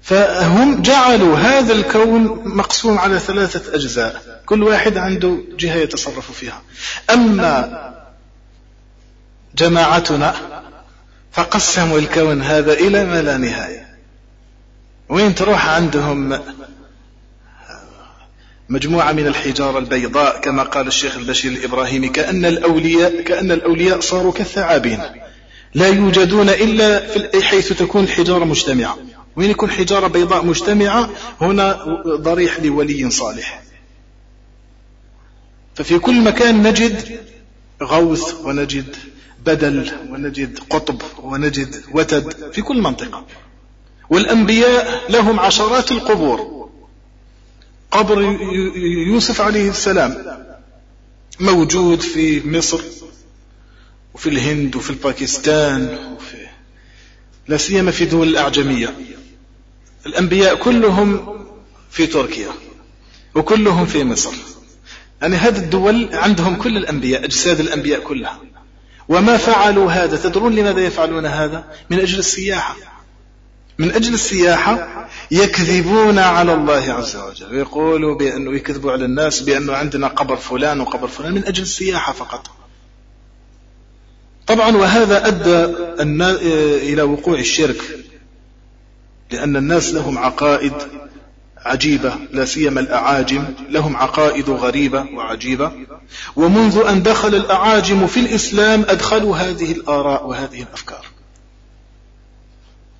Speaker 2: فهم جعلوا هذا الكون مقسوم على ثلاثة أجزاء. كل واحد عنده جهة يتصرف فيها. أما جماعتنا فقسموا الكون هذا إلى ما لا نهاية. وين تروح عندهم؟ مجموعة من الحجارة البيضاء كما قال الشيخ البشير الإبراهيمي كأن الأولياء كأن الأولياء صاروا كالثعابين. لا يوجدون إلا في حيث تكون الحجارة مجتمعة. وين يكون حجارة بيضاء مجتمعة؟ هنا ضريح لولي صالح. ففي كل مكان نجد غوث ونجد بدل ونجد قطب ونجد وتد في كل منطقة. والأنبياء لهم عشرات القبور. قبر يوسف عليه السلام موجود في مصر وفي الهند وفي الباكستان وفي لا سيما في دول الأعجمية. الأنبياء كلهم في تركيا وكلهم في مصر. يعني هذه الدول عندهم كل الأنبياء أجساد الأنبياء كلها. وما فعلوا هذا تدرون لماذا يفعلون هذا؟ من أجل السياحة. من أجل السياحة يكذبون على الله عز وجل. ويقولوا بأنه يكذبوا على الناس بأنه عندنا قبر فلان وقبر فلان من أجل السياحة فقط. طبعا وهذا أدى إلى وقوع الشرك. لأن الناس لهم عقائد عجيبة لا سيما الأعاجم لهم عقائد غريبة وعجيبة. ومنذ أن دخل الأعاجم في الإسلام أدخلوا هذه الآراء وهذه الأفكار.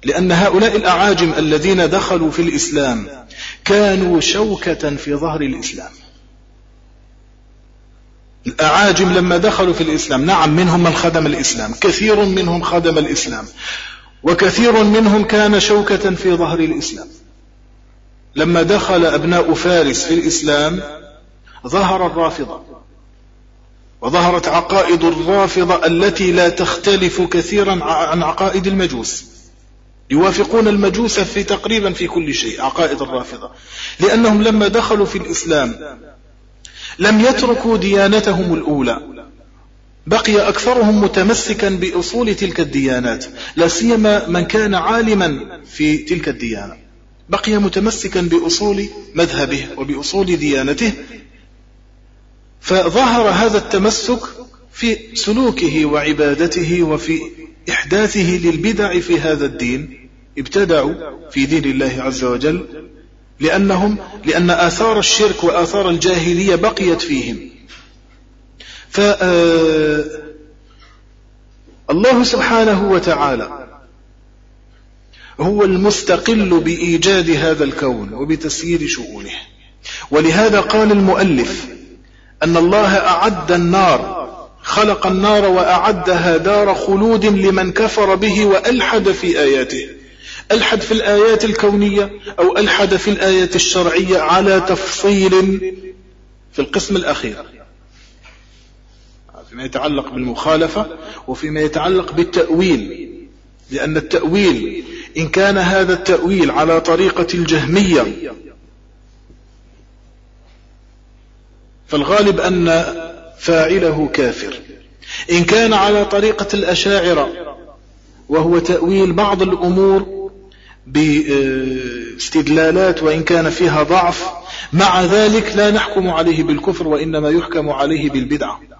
Speaker 2: لأن هؤلاء الأعاجم الذين دخلوا في الإسلام كانوا شوكة في ظهر الإسلام. الأعاجم لما دخلوا في الإسلام نعم منهم من خدم الإسلام كثير منهم خدم الإسلام. وكثير منهم كان شوكة في ظهر الإسلام. لما دخل أبناء فارس في الإسلام ظهر الرافضة وظهرت عقائد الرافضة التي لا تختلف كثيرا عن عقائد المجوس. يوافقون المجوس في تقريبا في كل شيء عقائد الرافضة. لأنهم لما دخلوا في الإسلام لم يتركوا ديانتهم الأولى. بقي أكثرهم متمسكا بأصول تلك الديانات لا سيما من كان عالما في تلك الديانة. بقي متمسكا بأصول مذهبه وبأصول ديانته فظهر هذا التمسك في سلوكه وعبادته وفي إحداثه للبدع في هذا الدين ابتدعوا في دين الله عز وجل لأنهم لأن آثار الشرك وآثار الجاهلية بقيت فيهم. فالله سبحانه وتعالى هو المستقل بإيجاد هذا الكون وبتسيير شؤونه. ولهذا قال المؤلف أن الله أعد النار خلق النار وأعدها دار خلود لمن كفر به وألحد في آياته. ألحد في الآيات الكونية أو ألحد في الآيات الشرعية على تفصيل في القسم الأخير. فيما يتعلق بالمخالفة وفيما يتعلق بالتأويل لأن التأويل إن كان هذا التأويل على طريقة الجهمية فالغالب أن فاعله كافر. إن كان على طريقة الأشاعرة وهو تأويل بعض الأمور باستدلالات وإن كان فيها ضعف مع ذلك لا نحكم عليه بالكفر وإنما يحكم عليه بالبدعة.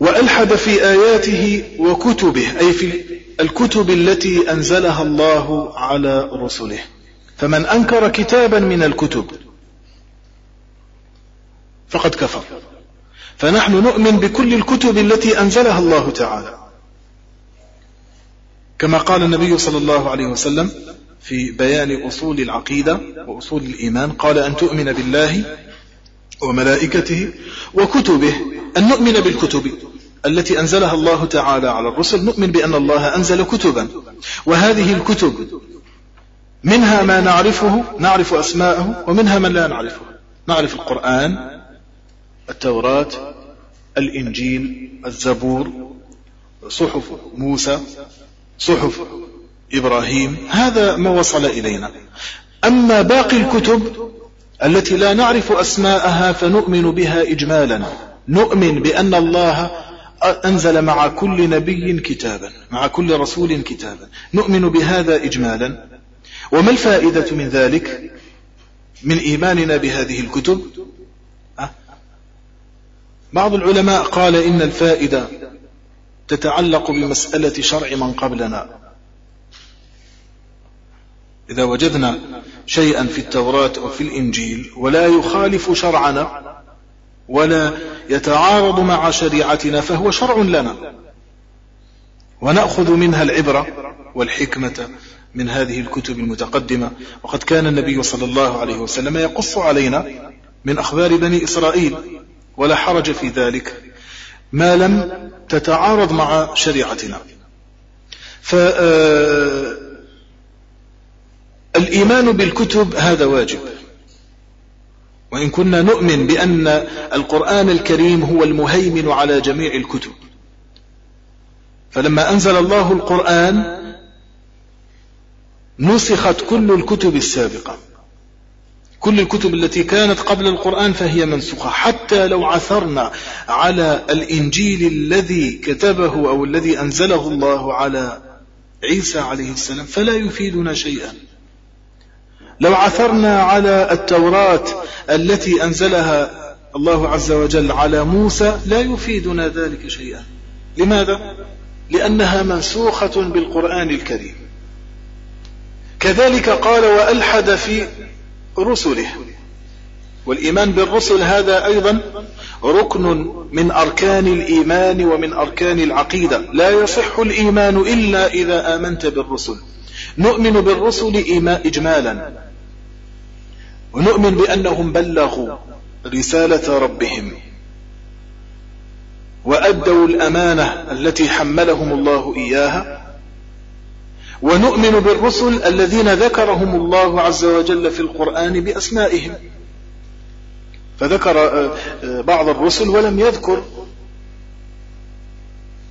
Speaker 2: وألحد في آياته وكتبه أي في الكتب التي أنزلها الله على رسله. فمن أنكر كتابا من الكتب فقد كفر. فنحن نؤمن بكل الكتب التي أنزلها الله تعالى. كما قال النبي صلى الله عليه وسلم في بيان أصول العقيدة وأصول الإيمان قال أن تؤمن بالله وملائكته وكتبه أن نؤمن بالكتب. التي أنزلها الله تعالى على الرسل نؤمن بأن الله أنزل كتبا. وهذه الكتب منها ما نعرفه نعرف أسماءه ومنها من لا نعرفه. نعرف القرآن التوراة الإنجيل الزبور صحف موسى صحف إبراهيم. هذا ما وصل إلينا. أما باقي الكتب التي لا نعرف أسماءها فنؤمن بها إجمالا. نؤمن بأن الله أنزل مع كل نبي كتابا مع كل رسول كتابا. نؤمن بهذا إجمالا. وما الفائدة من ذلك؟ من إيماننا بهذه الكتب؟ بعض العلماء قال إن الفائدة تتعلق بمسألة شرع من قبلنا. إذا وجدنا شيئا في التوراة أو في الإنجيل ولا يخالف شرعنا ولا يتعارض مع شريعتنا فهو شرع لنا. ونأخذ منها العبرة والحكمة من هذه الكتب المتقدمة. وقد كان النبي صلى الله عليه وسلم يقص علينا من أخبار بني إسرائيل ولا حرج في ذلك ما لم تتعارض مع شريعتنا. فالإيمان بالكتب هذا واجب. وإن كنا نؤمن بأن القرآن الكريم هو المهيمن على جميع الكتب. فلما أنزل الله القرآن نسخت كل الكتب السابقة. كل الكتب التي كانت قبل القرآن فهي منسوخة. حتى لو عثرنا على الإنجيل الذي كتبه أو الذي أنزله الله على عيسى عليه السلام فلا يفيدنا شيئا. لو عثرنا على التوراة التي أنزلها الله عز وجل على موسى لا يفيدنا ذلك شيئا. لماذا؟ لأنها منسوخة بالقرآن الكريم. كذلك قال وألحد في رسله. والإيمان بالرسل هذا أيضا ركن من أركان الإيمان ومن أركان العقيدة. لا يصح الإيمان إلا إذا آمنت بالرسل. نؤمن بالرسل إجمالا. ونؤمن بأنهم بلغوا رسالة ربهم وأدوا الأمانة التي حملهم الله إياها ونؤمن بالرسل الذين ذكرهم الله عز وجل في القرآن بأسمائهم. فذكر آه، آه، بعض الرسل ولم يذكر.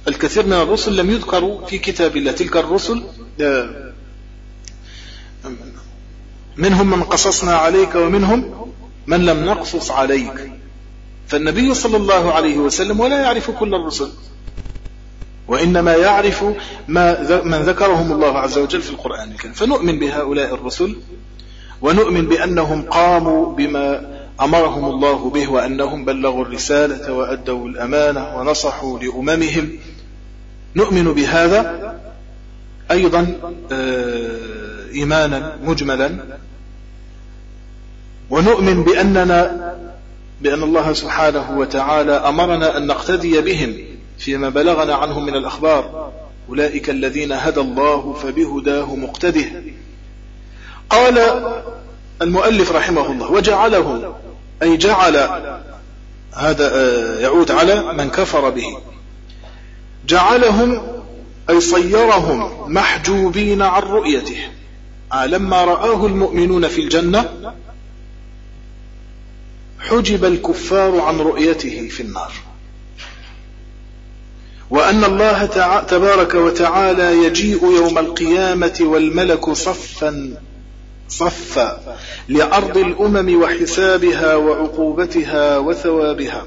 Speaker 2: الكثير من الرسل لم يذكروا في كتاب الله. تلك الرسل آه، منهم من قصصنا عليك ومنهم من لم نقصص عليك. فالنبي صلى الله عليه وسلم ولا يعرف كل الرسل. وإنما يعرف ما من ذكرهم الله عز وجل في القرآن الكريم. فنؤمن بهؤلاء الرسل ونؤمن بأنهم قاموا بما أمرهم الله به وأنهم بلغوا الرسالة وأدوا الأمانة ونصحوا لأممهم. نؤمن بهذا أيضا آه، إيمانا مجملا. ونؤمن بأننا بأن الله سبحانه وتعالى أمرنا أن نقتدي بهم فيما بلغنا عنهم من الأخبار. أولئك الذين هدى الله فبهداه مقتده. قال المؤلف رحمه الله وجعلهم أي جعل هذا آه، يعود على من كفر به. جعلهم أي صيرهم محجوبين عن رؤيته. آه، لما رآه المؤمنون في الجنة حجب الكفار عن رؤيته في النار. وأن الله تبارك وتعالى يجيء يوم القيامة والملك صفا صفا لأرض الأمم وحسابها وعقوبتها وثوابها.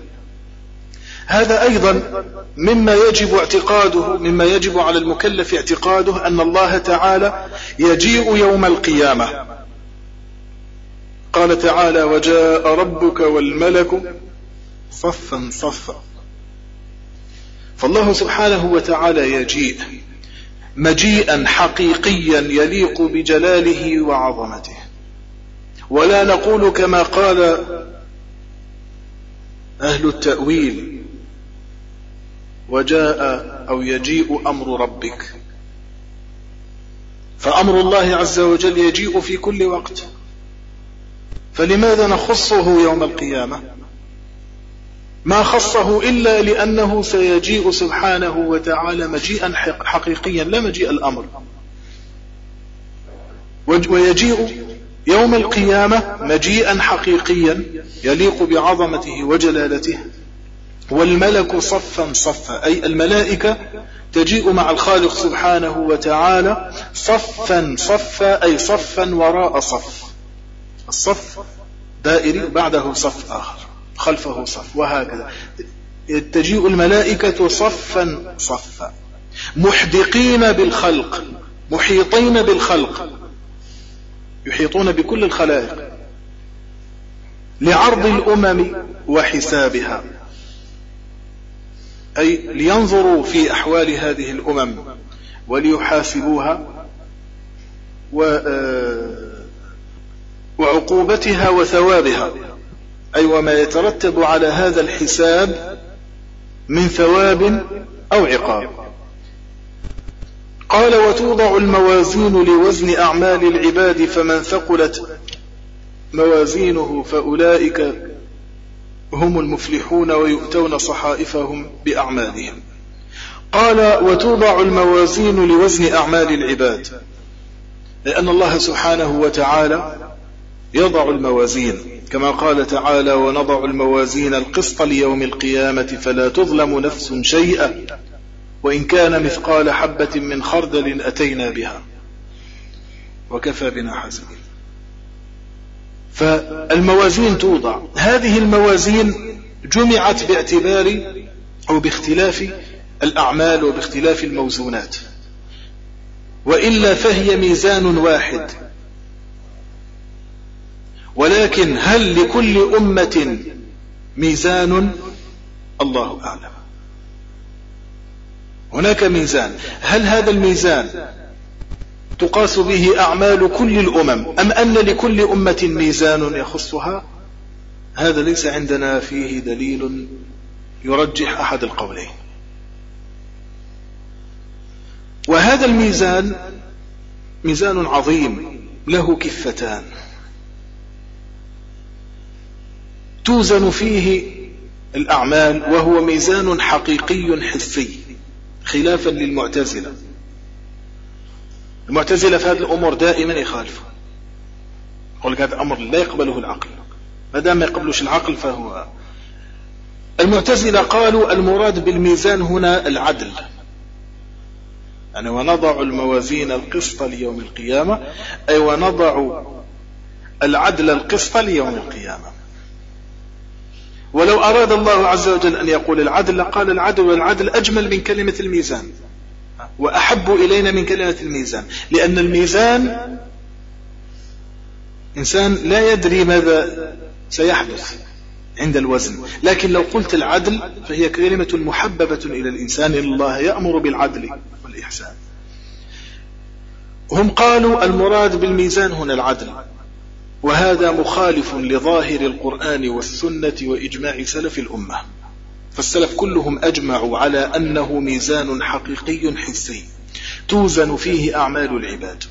Speaker 2: هذا أيضا مما يجب اعتقاده مما يجب على المكلف اعتقاده أن الله تعالى يجيء يوم القيامة. قال تعالى وجاء ربك والملك صفا صفا. فالله سبحانه وتعالى يجيء مجيئا حقيقيا يليق بجلاله وعظمته. ولا نقول كما قال أهل التأويل وجاء أو يجيء أمر ربك. فأمر الله عز وجل يجيء في كل وقت. فلماذا نخصه يوم القيامة؟ ما خصه إلا لأنه سيجيء سبحانه وتعالى مجيئا حقيقيا لا مجيء الأمر. ويجيء يوم القيامة مجيئا حقيقيا يليق بعظمته وجلالته. والملك صفا صفا أي الملائكة تجيء مع الخالق سبحانه وتعالى صفا صفا أي صفا وراء صف. الصف دائري بعده صف آخر خلفه صف وهكذا. تجيء الملائكة صفا صفا. محدقين بالخلق محيطين بالخلق. يحيطون بكل الخلائق. لعرض الأمم وحسابها. أي لينظروا في أحوال هذه الأمم وليحاسبوها آه، وعقوبتها وثوابها. أي وما يترتب على هذا الحساب من ثواب أو عقاب. قال وتوضع الموازين لوزن أعمال العباد فمن ثقلت موازينه فأولئك هم المفلحون ويؤتون صحائفهم بأعمالهم. قال وتوضع الموازين لوزن أعمال العباد. لأن الله سبحانه وتعالى يضع الموازين كما قال تعالى ونضع الموازين القسط ليوم القيامة فلا تظلم نفس شيئا وإن كان مثقال حبة من خردل أتينا بها. وكفى بنا حاسبين. فالموازين توضع. هذه الموازين جمعت باعتبار أو باختلاف الأعمال وباختلاف الموزونات وإلا فهي ميزان واحد. ولكن هل لكل أمة ميزان؟ الله أعلم. هناك ميزان. هل هذا الميزان تقاس به أعمال كل الأمم؟ أم أن لكل أمة ميزان يخصها؟ هذا ليس عندنا فيه دليل يرجح أحد القولين. وهذا الميزان ميزان عظيم له كفتان. توزن فيه الأعمال وهو ميزان حقيقي حسي خلافا للمعتزلة. المعتزلة في هذه الأمور دائما يخالفون. يقول لك هذا أمر لا يقبله العقل. ما دام ما يقبلش العقل فهو المعتزلة قالوا المراد بالميزان هنا العدل. يعني ونضع الموازين القسط ليوم القيامة أي ونضع العدل القسط ليوم القيامة. ولو أراد الله عز وجل أن يقول العدل لقال العدل والعدل أجمل من كلمة الميزان. وأحب إلينا من كلمة الميزان. لأن الميزان إنسان لا يدري ماذا سيحدث عند الوزن. لكن لو قلت العدل فهي كلمة محببة إلى الإنسان. إن الله يأمر بالعدل والإحسان. هم قالوا المراد بالميزان هنا العدل. وهذا مخالف لظاهر القرآن والسنة وإجماع سلف الأمة. فالسلف كلهم أجمعوا على أنه ميزان حقيقي حسي. توزن فيه أعمال العباد.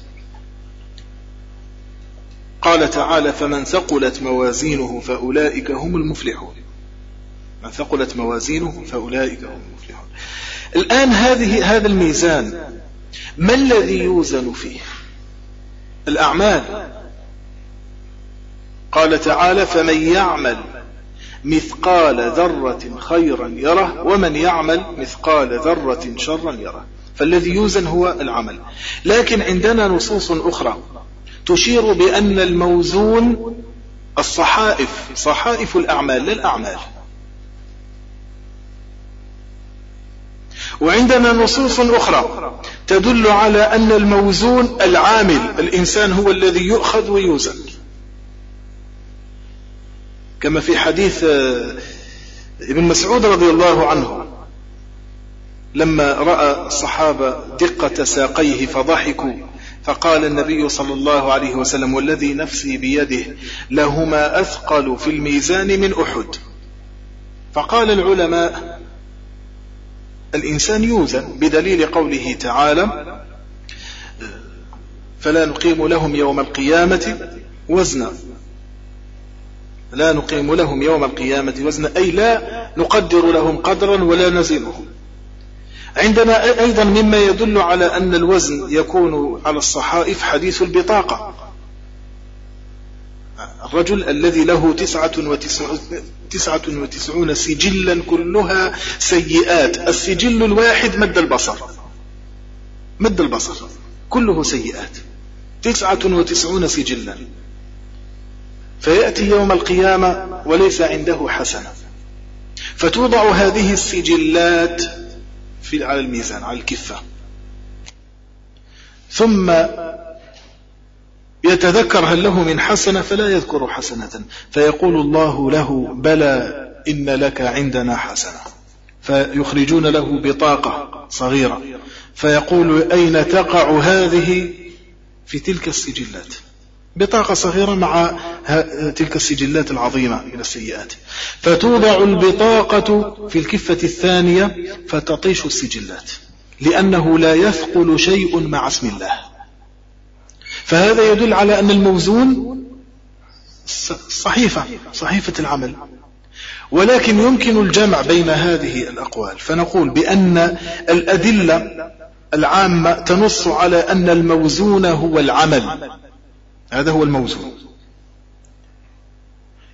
Speaker 2: قال تعالى فمن ثقلت موازينه فأولئك هم المفلحون. من ثقلت موازينه فأولئك هم المفلحون. الآن هذه هذا الميزان ما الذي يوزن فيه؟ الأعمال. قال تعالى فمن يعمل مثقال ذرة خيرا يره ومن يعمل مثقال ذرة شرا يره. فالذي يوزن هو العمل. لكن عندنا نصوص أخرى تشير بأن الموزون الصحائف صحائف الأعمال لا الأعمال وعندنا نصوص أخرى تدل على أن الموزون العامل الإنسان هو الذي يؤخذ ويوزن. كما في حديث آه، ابن مسعود رضي الله عنه لما رأى الصحابة دقة ساقيه فضحكوا فقال النبي صلى الله عليه وسلم والذي نفسي بيده لهما أثقل في الميزان من أحد. فقال العلماء الإنسان يوزن بدليل قوله تعالى فلا نقيم لهم يوم القيامة وزنا. لا نقيم لهم يوم القيامة وزنا أي لا نقدر لهم قدرا ولا نزلهم عندنا أيضا مما يدل على أن الوزن يكون على الصحائف حديث البطاقة. الرجل الذي له تسعة, وتسعون, تسعة وتسعون سجلا كلها سيئات السجل الواحد مد البصر. مد البصر. كله سيئات. تسعة وتسعون سجلا. فيأتي يوم القيامة وليس عنده حسنة. فتوضع هذه السجلات في على الميزان على الكفة. ثم يتذكر هل له من حسنة فلا يذكر حسنة. فيقول الله له بلى إن لك عندنا حسنة. فيخرجون له بطاقة صغيرة. فيقول أين تقع هذه؟ في تلك السجلات. بطاقة صغيرة مع تلك السجلات العظيمة من السيئات. فتوضع البطاقة في الكفة الثانية فتطيش السجلات لأنه لا يثقل شيء مع اسم الله. فهذا يدل على أن الموزون صحيفة صحيفة العمل. ولكن يمكن الجمع بين هذه الأقوال. فنقول بأن الأدلة العامة تنص على أن الموزون هو العمل. هذا هو الموزون.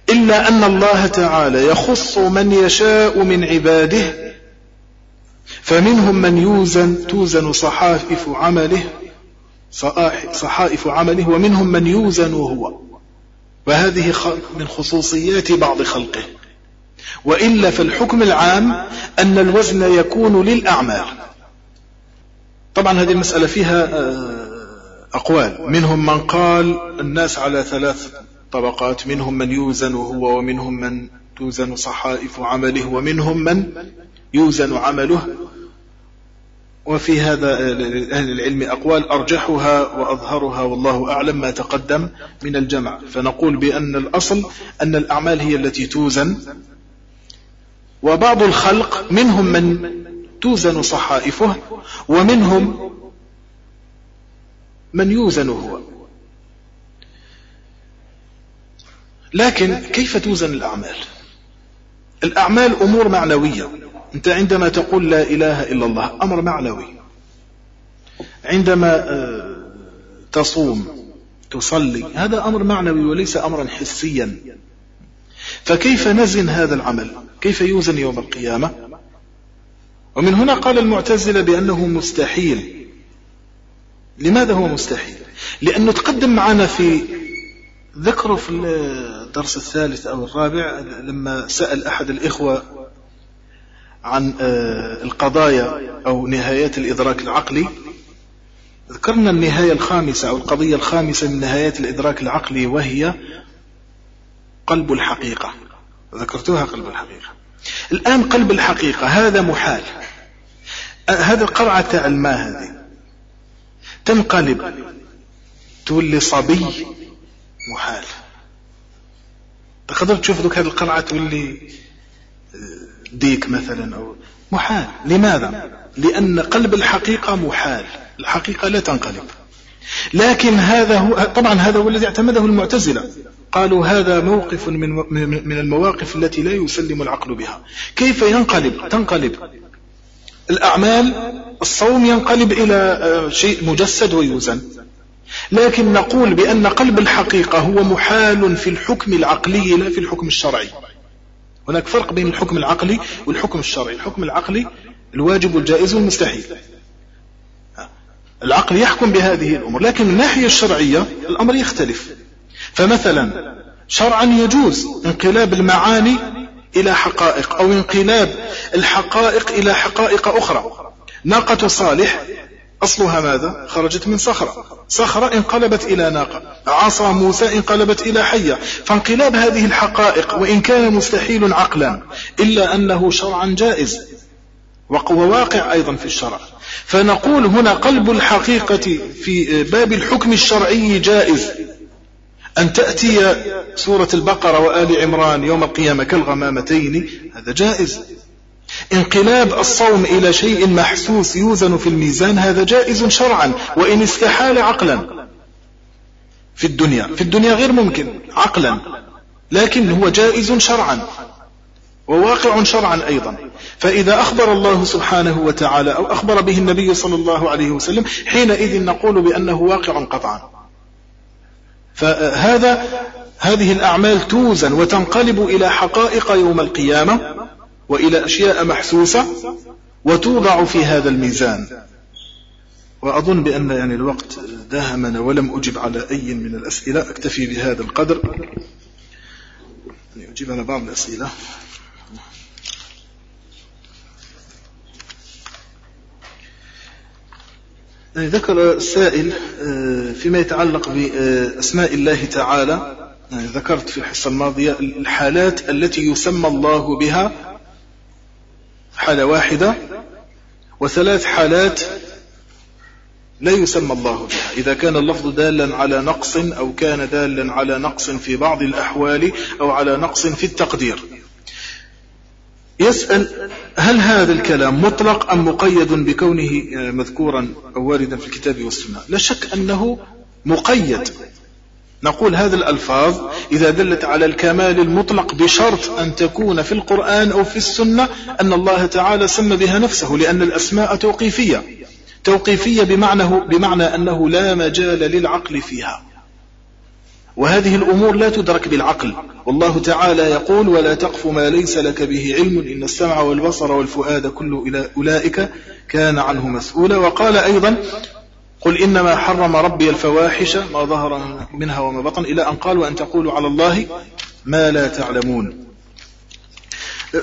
Speaker 2: إلا أن الله تعالى يخص من يشاء من عباده فمنهم من يوزن توزن صحائف عمله صحائف عمله ومنهم من يوزن هو. وهذه من خصوصيات بعض خلقه. وإلا فالحكم العام أن الوزن يكون للأعمال. طبعا هذه المسألة فيها آه، أقوال. منهم من قال الناس على ثلاث طبقات منهم من يوزن هو ومنهم من توزن صحائف عمله ومنهم من يوزن عمله. وفي هذا أهل العلم أقوال أرجحها وأظهرها والله أعلم ما تقدم من الجمع. فنقول بأن الأصل أن الأعمال هي التي توزن. وبعض الخلق منهم من توزن صحائفه ومنهم من يوزن هو. لكن كيف توزن الأعمال؟ الأعمال أمور معنوية. أنت عندما تقول لا إله إلا الله أمر معنوي. عندما آه، تصوم تصلي هذا أمر معنوي وليس أمرا حسيا. فكيف نزن هذا العمل؟ كيف يوزن يوم القيامة؟ ومن هنا قال المعتزلة بأنه مستحيل. لماذا هو مستحيل؟ لأنه تقدم معنا في ذكره في الدرس الثالث أو الرابع لما سأل أحد الإخوة عن آه، القضايا أو نهايات الإدراك العقلي. ذكرنا النهاية الخامسة أو القضية الخامسة من نهايات الإدراك العقلي وهي قلب الحقيقة. ذكرتها قلب الحقيقة. الآن قلب الحقيقة هذا محال. آه، هذا القرعة تاع الماء هذه. تنقلب. تولي صبي محال. تقدر تشوف ذوك هذه القرعة تولي ديك مثلا أو محال. لماذا؟ لأن قلب الحقيقة محال. الحقيقة لا تنقلب. لكن هذا هو طبعا هذا هو الذي اعتمده المعتزلة. قالوا هذا موقف من من المواقف التي لا يسلم العقل بها. كيف ينقلب؟ تنقلب. الأعمال الصوم ينقلب إلى آه، شيء مجسد ويوزن. لكن نقول بأن قلب الحقيقة هو محال في الحكم العقلي لا في الحكم الشرعي. هناك فرق بين الحكم العقلي والحكم الشرعي. الحكم العقلي الواجب والجائز والمستحيل. العقل يحكم بهذه الأمور لكن من الناحية الشرعية الأمر يختلف. فمثلا شرعا يجوز انقلاب المعاني إلى حقائق أو انقلاب الحقائق إلى حقائق أخرى. ناقة صالح أصلها ماذا؟ خرجت من صخرة. صخرة انقلبت إلى ناقة. عصا موسى انقلبت إلى حية. فانقلاب هذه الحقائق وإن كان مستحيل عقلا إلا أنه شرعا جائز وواقع أيضا في الشرع. فنقول هنا قلب الحقيقة في باب الحكم الشرعي جائز. أن تأتي سورة البقرة وآل عمران يوم القيامة كالغمامتين. هذا جائز. انقلاب الصوم إلى شيء محسوس يوزن في الميزان هذا جائز شرعا وإن استحال عقلا. في الدنيا في الدنيا غير ممكن عقلا. لكن هو جائز شرعا وواقع شرعا أيضا. فإذا أخبر الله سبحانه وتعالى أو أخبر به النبي صلى الله عليه وسلم حينئذ نقول بأنه واقع قطعا. فهذا هذه الأعمال توزن وتنقلب إلى حقائق يوم القيامة وإلى أشياء محسوسة وتوضع في هذا الميزان. وأظن بأن يعني الوقت داهمنا ولم أجب على أي من الأسئلة. أكتفي بهذا القدر. يعني أجيب على بعض الأسئلة. ذكر السائل آه، فيما يتعلق بأسماء الله تعالى. يعني ذكرت في الحصة الماضية الحالات التي يسمى الله بها. حالة واحدة. وثلاث حالات لا يسمى الله بها. إذا كان اللفظ دالا على نقص أو كان دالا على نقص في بعض الأحوال أو على نقص في التقدير. يسأل هل هذا الكلام مطلق أم مقيد بكونه مذكورا أو واردا في الكتاب والسنة؟ لا شك أنه مقيد. نقول هذه الألفاظ إذا دلت على الكمال المطلق بشرط أن تكون في القرآن أو في السنة أن الله تعالى سمى بها نفسه لأن الأسماء توقيفية. توقيفية بمعنى أنه لا مجال للعقل فيها. وهذه الأمور لا تدرك بالعقل. والله تعالى يقول ولا تقف ما ليس لك به علم إن السمع والبصر والفؤاد كل أولئك كان عنه مسؤولا. وقال أيضا قل إنما حرم ربي الفواحش ما ظهر منها وما بطن إلى أن قال وأن تقولوا على الله ما لا تعلمون.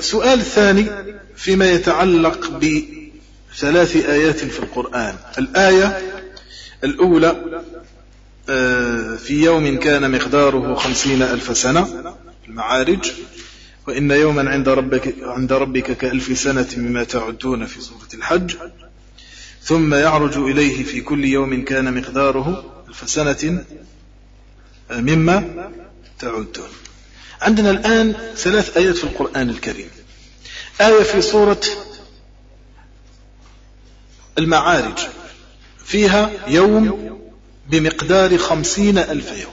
Speaker 2: سؤال ثاني فيما يتعلق بثلاث آيات في القرآن. الآية الأولى في يوم كان مقداره خمسين ألف سنة المعارج وإن يوما عند ربك, عند ربك كألف سنة مما تعدون في سورة الحج. ثم يعرج إليه في كل يوم كان مقداره ألف سنة مما تعدون. عندنا الآن ثلاث آيات في القرآن الكريم. آية في سورة المعارج. فيها يوم بمقدار خمسين ألف يوم.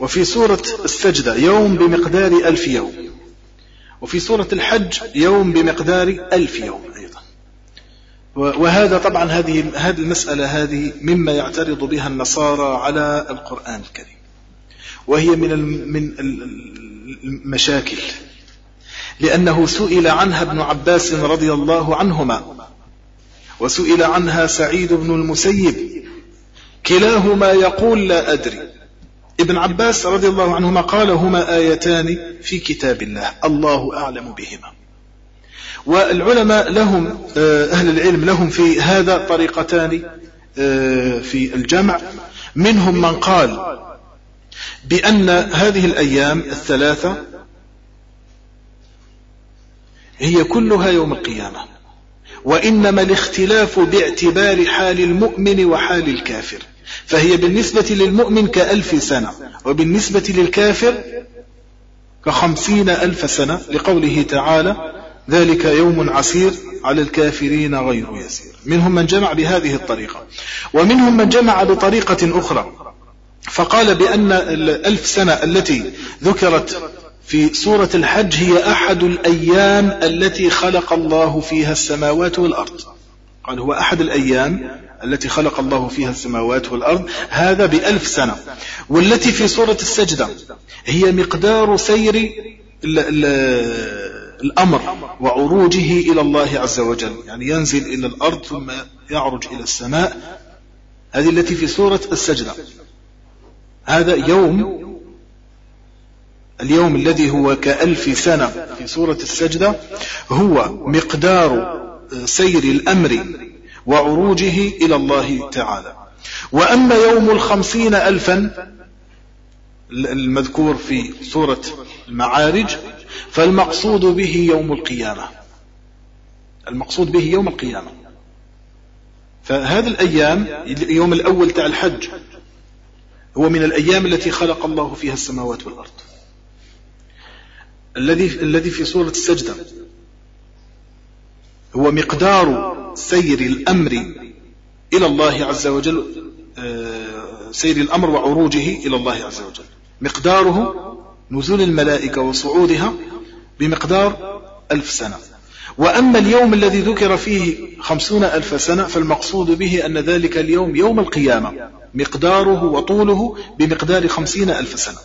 Speaker 2: وفي سورة السجدة يوم بمقدار ألف يوم. وفي سورة الحج يوم بمقدار ألف يوم وهذا طبعا هذه هذه المسألة هذه مما يعترض بها النصارى على القرآن الكريم. وهي من من المشاكل. لأنه سئل عنها ابن عباس رضي الله عنهما وسئل عنها سعيد بن المسيب كلاهما يقول لا أدري. ابن عباس رضي الله عنهما قال هما آيتان في كتاب الله الله أعلم بهما. والعلماء لهم آه، أهل العلم لهم في هذا طريقتان آه، في الجمع. منهم من قال بأن هذه الأيام الثلاثة هي كلها يوم القيامة. وإنما الاختلاف باعتبار حال المؤمن وحال الكافر. فهي بالنسبة للمؤمن كألف سنة وبالنسبة للكافر كخمسين ألف سنة لقوله تعالى ذلك يوم عسير على الكافرين غير يسير. منهم من جمع بهذه الطريقة. ومنهم من جمع بطريقة أخرى. فقال بأن الألف سنة التي ذكرت في سورة الحج هي أحد الأيام التي خلق الله فيها السماوات والأرض. قال هو أحد الأيام التي خلق الله فيها السماوات والأرض. هذا بألف سنة. والتي في سورة السجدة هي مقدار سير الأمر وعروجه إلى الله عز وجل. يعني ينزل إلى الأرض ثم يعرج إلى السماء. هذه التي في سورة السجدة. هذا يوم اليوم الذي هو كألف سنة في سورة السجدة هو مقدار سير الأمر وعروجه إلى الله تعالى. وأما يوم الخمسين ألفا المذكور في سورة المعارج فالمقصود به يوم القيامة. المقصود به يوم القيامة. فهذه الأيام اليوم الأول تاع الحج هو من الأيام التي خلق الله فيها السماوات والأرض. الذي الذي في سورة السجدة. هو مقدار سير الأمر إلى الله عز وجل آه، سير الأمر وعروجه إلى الله عز وجل. مقداره نزول الملائكة وصعودها بمقدار ألف سنة. وأما اليوم الذي ذكر فيه خمسون ألف سنة فالمقصود به أن ذلك اليوم يوم القيامة. مقداره وطوله بمقدار خمسين ألف سنة.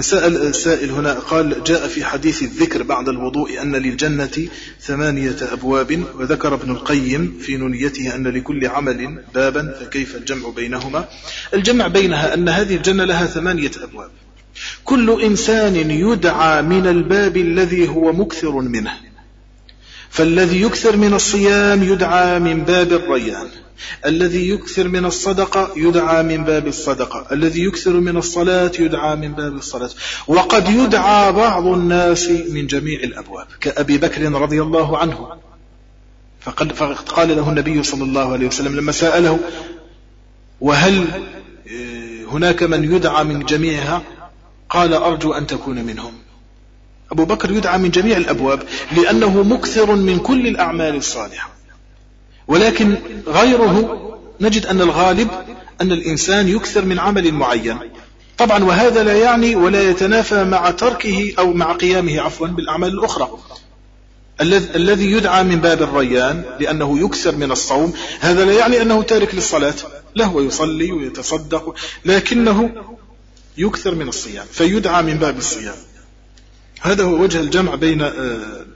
Speaker 2: سأل السائل هنا قال جاء في حديث الذكر بعد الوضوء أن للجنة ثمانية أبواب وذكر ابن القيم في نونيته أن لكل عمل بابا فكيف الجمع بينهما؟ الجمع بينها أن هذه الجنة لها ثمانية أبواب. كل إنسان يدعى من الباب الذي هو مكثر منه فالذي يكثر من الصيام يدعى من باب الريان. الذي يكثر من الصدقة يدعى من باب الصدقة. الذي يكثر من الصلاة يدعى من باب الصلاة. وقد يدعى بعض الناس من جميع الأبواب. كأبي بكر رضي الله عنه. فقد قال له النبي صلى الله عليه وسلم لما سأله وهل آه، هناك من يدعى من جميعها؟ قال أرجو أن تكون منهم. أبو بكر يدعى من جميع الأبواب لأنه مكثر من كل الأعمال الصالحة. ولكن غيره نجد أن الغالب أن الإنسان يكثر من عمل معين. طبعا وهذا لا يعني ولا يتنافى مع تركه أو مع قيامه عفوا بالأعمال الأخرى. الذي يدعى من باب الريان لأنه يكثر من الصوم هذا لا يعني أنه تارك للصلاة. لا هو يصلي ويتصدق لكنه يكثر من الصيام فيدعى من باب الصيام. هذا هو وجه الجمع بين آه،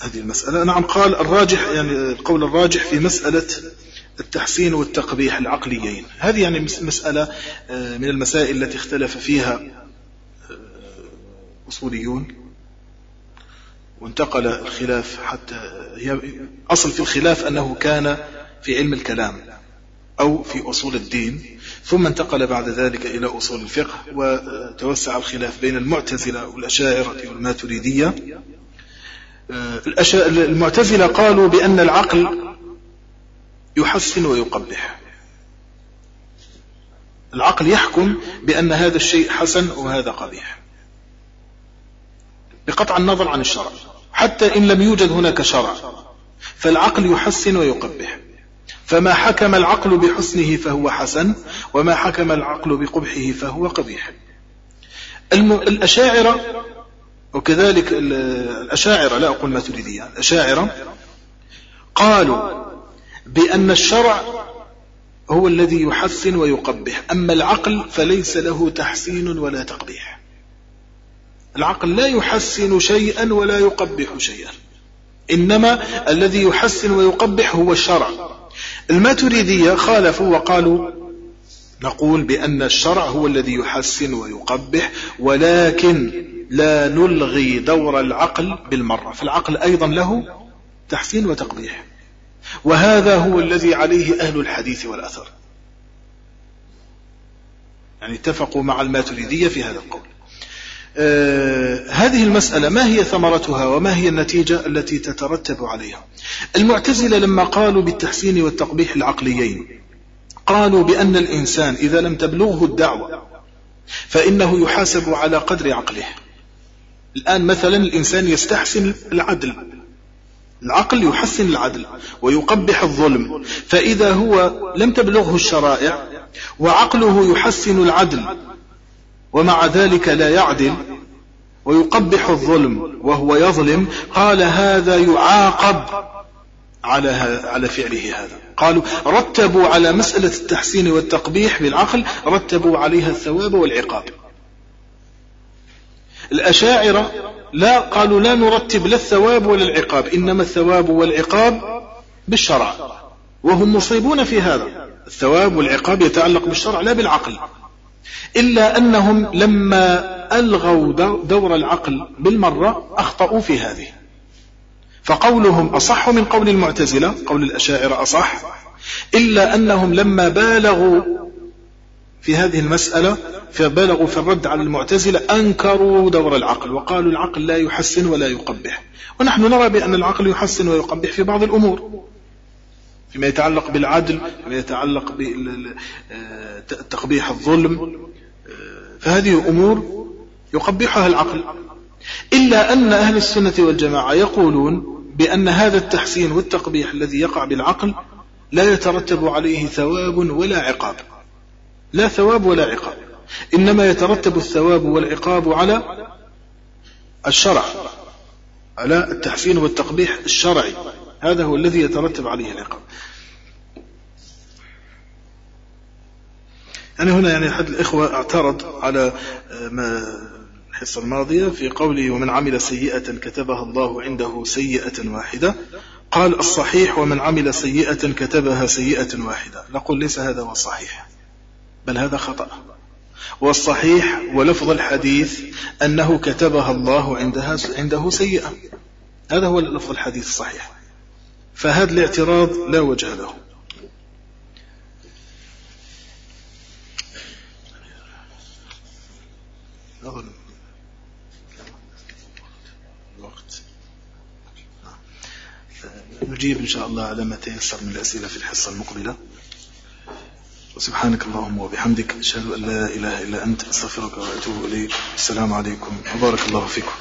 Speaker 2: هذه المسألة. نعم قال الراجح يعني القول الراجح في مسألة التحسين والتقبيح العقليين. هذه يعني مسألة آه، من المسائل التي اختلف فيها آه، أصوليون وانتقل الخلاف حتى هي أصل في الخلاف أنه كان في علم الكلام أو في أصول الدين ثم انتقل بعد ذلك إلى أصول الفقه وتوسع الخلاف بين المعتزلة والأشاعرة والماتريدية. المعتزلة قالوا بأن العقل يحسن ويقبح. العقل يحكم بأن هذا الشيء حسن وهذا قبيح. بقطع النظر عن الشرع. حتى إن لم يوجد هناك شرع فالعقل يحسن ويقبح. فما حكم العقل بحسنه فهو حسن وما حكم العقل بقبحه فهو قبيح. الأشاعرة وكذلك الأشاعرة لا أقول ما تريدية الأشاعرة قالوا بأن الشرع هو الذي يحسن ويقبح أما العقل فليس له تحسين ولا تقبيح. العقل لا يحسن شيئا ولا يقبح شيئا إنما الذي يحسن ويقبح هو الشرع. الماتريدية خالفوا وقالوا نقول بأن الشرع هو الذي يحسن ويقبح ولكن لا نلغي دور العقل بالمرة فالعقل أيضا له تحسين وتقبيح. وهذا هو الذي عليه أهل الحديث والأثر. يعني اتفقوا مع الماتريدية في هذا القول. آه هذه المسألة ما هي ثمرتها وما هي النتيجة التي تترتب عليها؟ المعتزلة لما قالوا بالتحسين والتقبيح العقليين قالوا بأن الإنسان إذا لم تبلغه الدعوة فإنه يحاسب على قدر عقله. الآن مثلا الإنسان يستحسن العدل. العقل يحسن العدل ويقبح الظلم. فإذا هو لم تبلغه الشرائع وعقله يحسن العدل ومع ذلك لا يعدل ويقبح الظلم وهو يظلم قال هذا يعاقب على على فعله هذا. قالوا رتبوا على مسألة التحسين والتقبيح بالعقل رتبوا عليها الثواب والعقاب. الأشاعرة لا قالوا لا نرتب لا الثواب ولا العقاب إنما الثواب والعقاب بالشرع وهم مصيبون في هذا. الثواب والعقاب يتعلق بالشرع لا بالعقل. إلا أنهم لما ألغوا دور العقل بالمرة أخطأوا في هذه. فقولهم أصح من قول المعتزلة قول الأشاعرة أصح. إلا أنهم لما بالغوا في هذه المسألة فبالغوا في الرد على المعتزلة أنكروا دور العقل وقالوا العقل لا يحسن ولا يقبح. ونحن نرى بأن العقل يحسن ويقبح في بعض الأمور. فيما يتعلق بالعدل فيما يتعلق بتقبيح الظلم فهذه أمور يقبحها العقل. إلا أن أهل السنة والجماعة يقولون بأن هذا التحسين والتقبيح الذي يقع بالعقل لا يترتب عليه ثواب ولا عقاب. لا ثواب ولا عقاب. إنما يترتب الثواب والعقاب على الشرع على التحسين والتقبيح الشرعي. هذا هو الذي يترتب عليه العقاب. يعني هنا يعني أحد الإخوة اعترض على ما الحصة الماضية في قوله ومن عمل سيئة كتبها الله عنده سيئة واحدة قال الصحيح ومن عمل سيئة كتبها سيئة واحدة نقول ليس هذا هو الصحيح بل هذا خطأ. والصحيح ولفظ الحديث أنه كتبها الله عندها عنده سيئة. هذا هو لفظ الحديث الصحيح. فهذا الاعتراض لا وجه له. نجيب إن شاء الله على ما تيسر من الأسئلة في الحصة المقبلة. وسبحانك اللهم وبحمدك أشهد أن لا إله إلا أنت أستغفرك وأتوب إليك. السلام عليكم وبارك الله فيكم.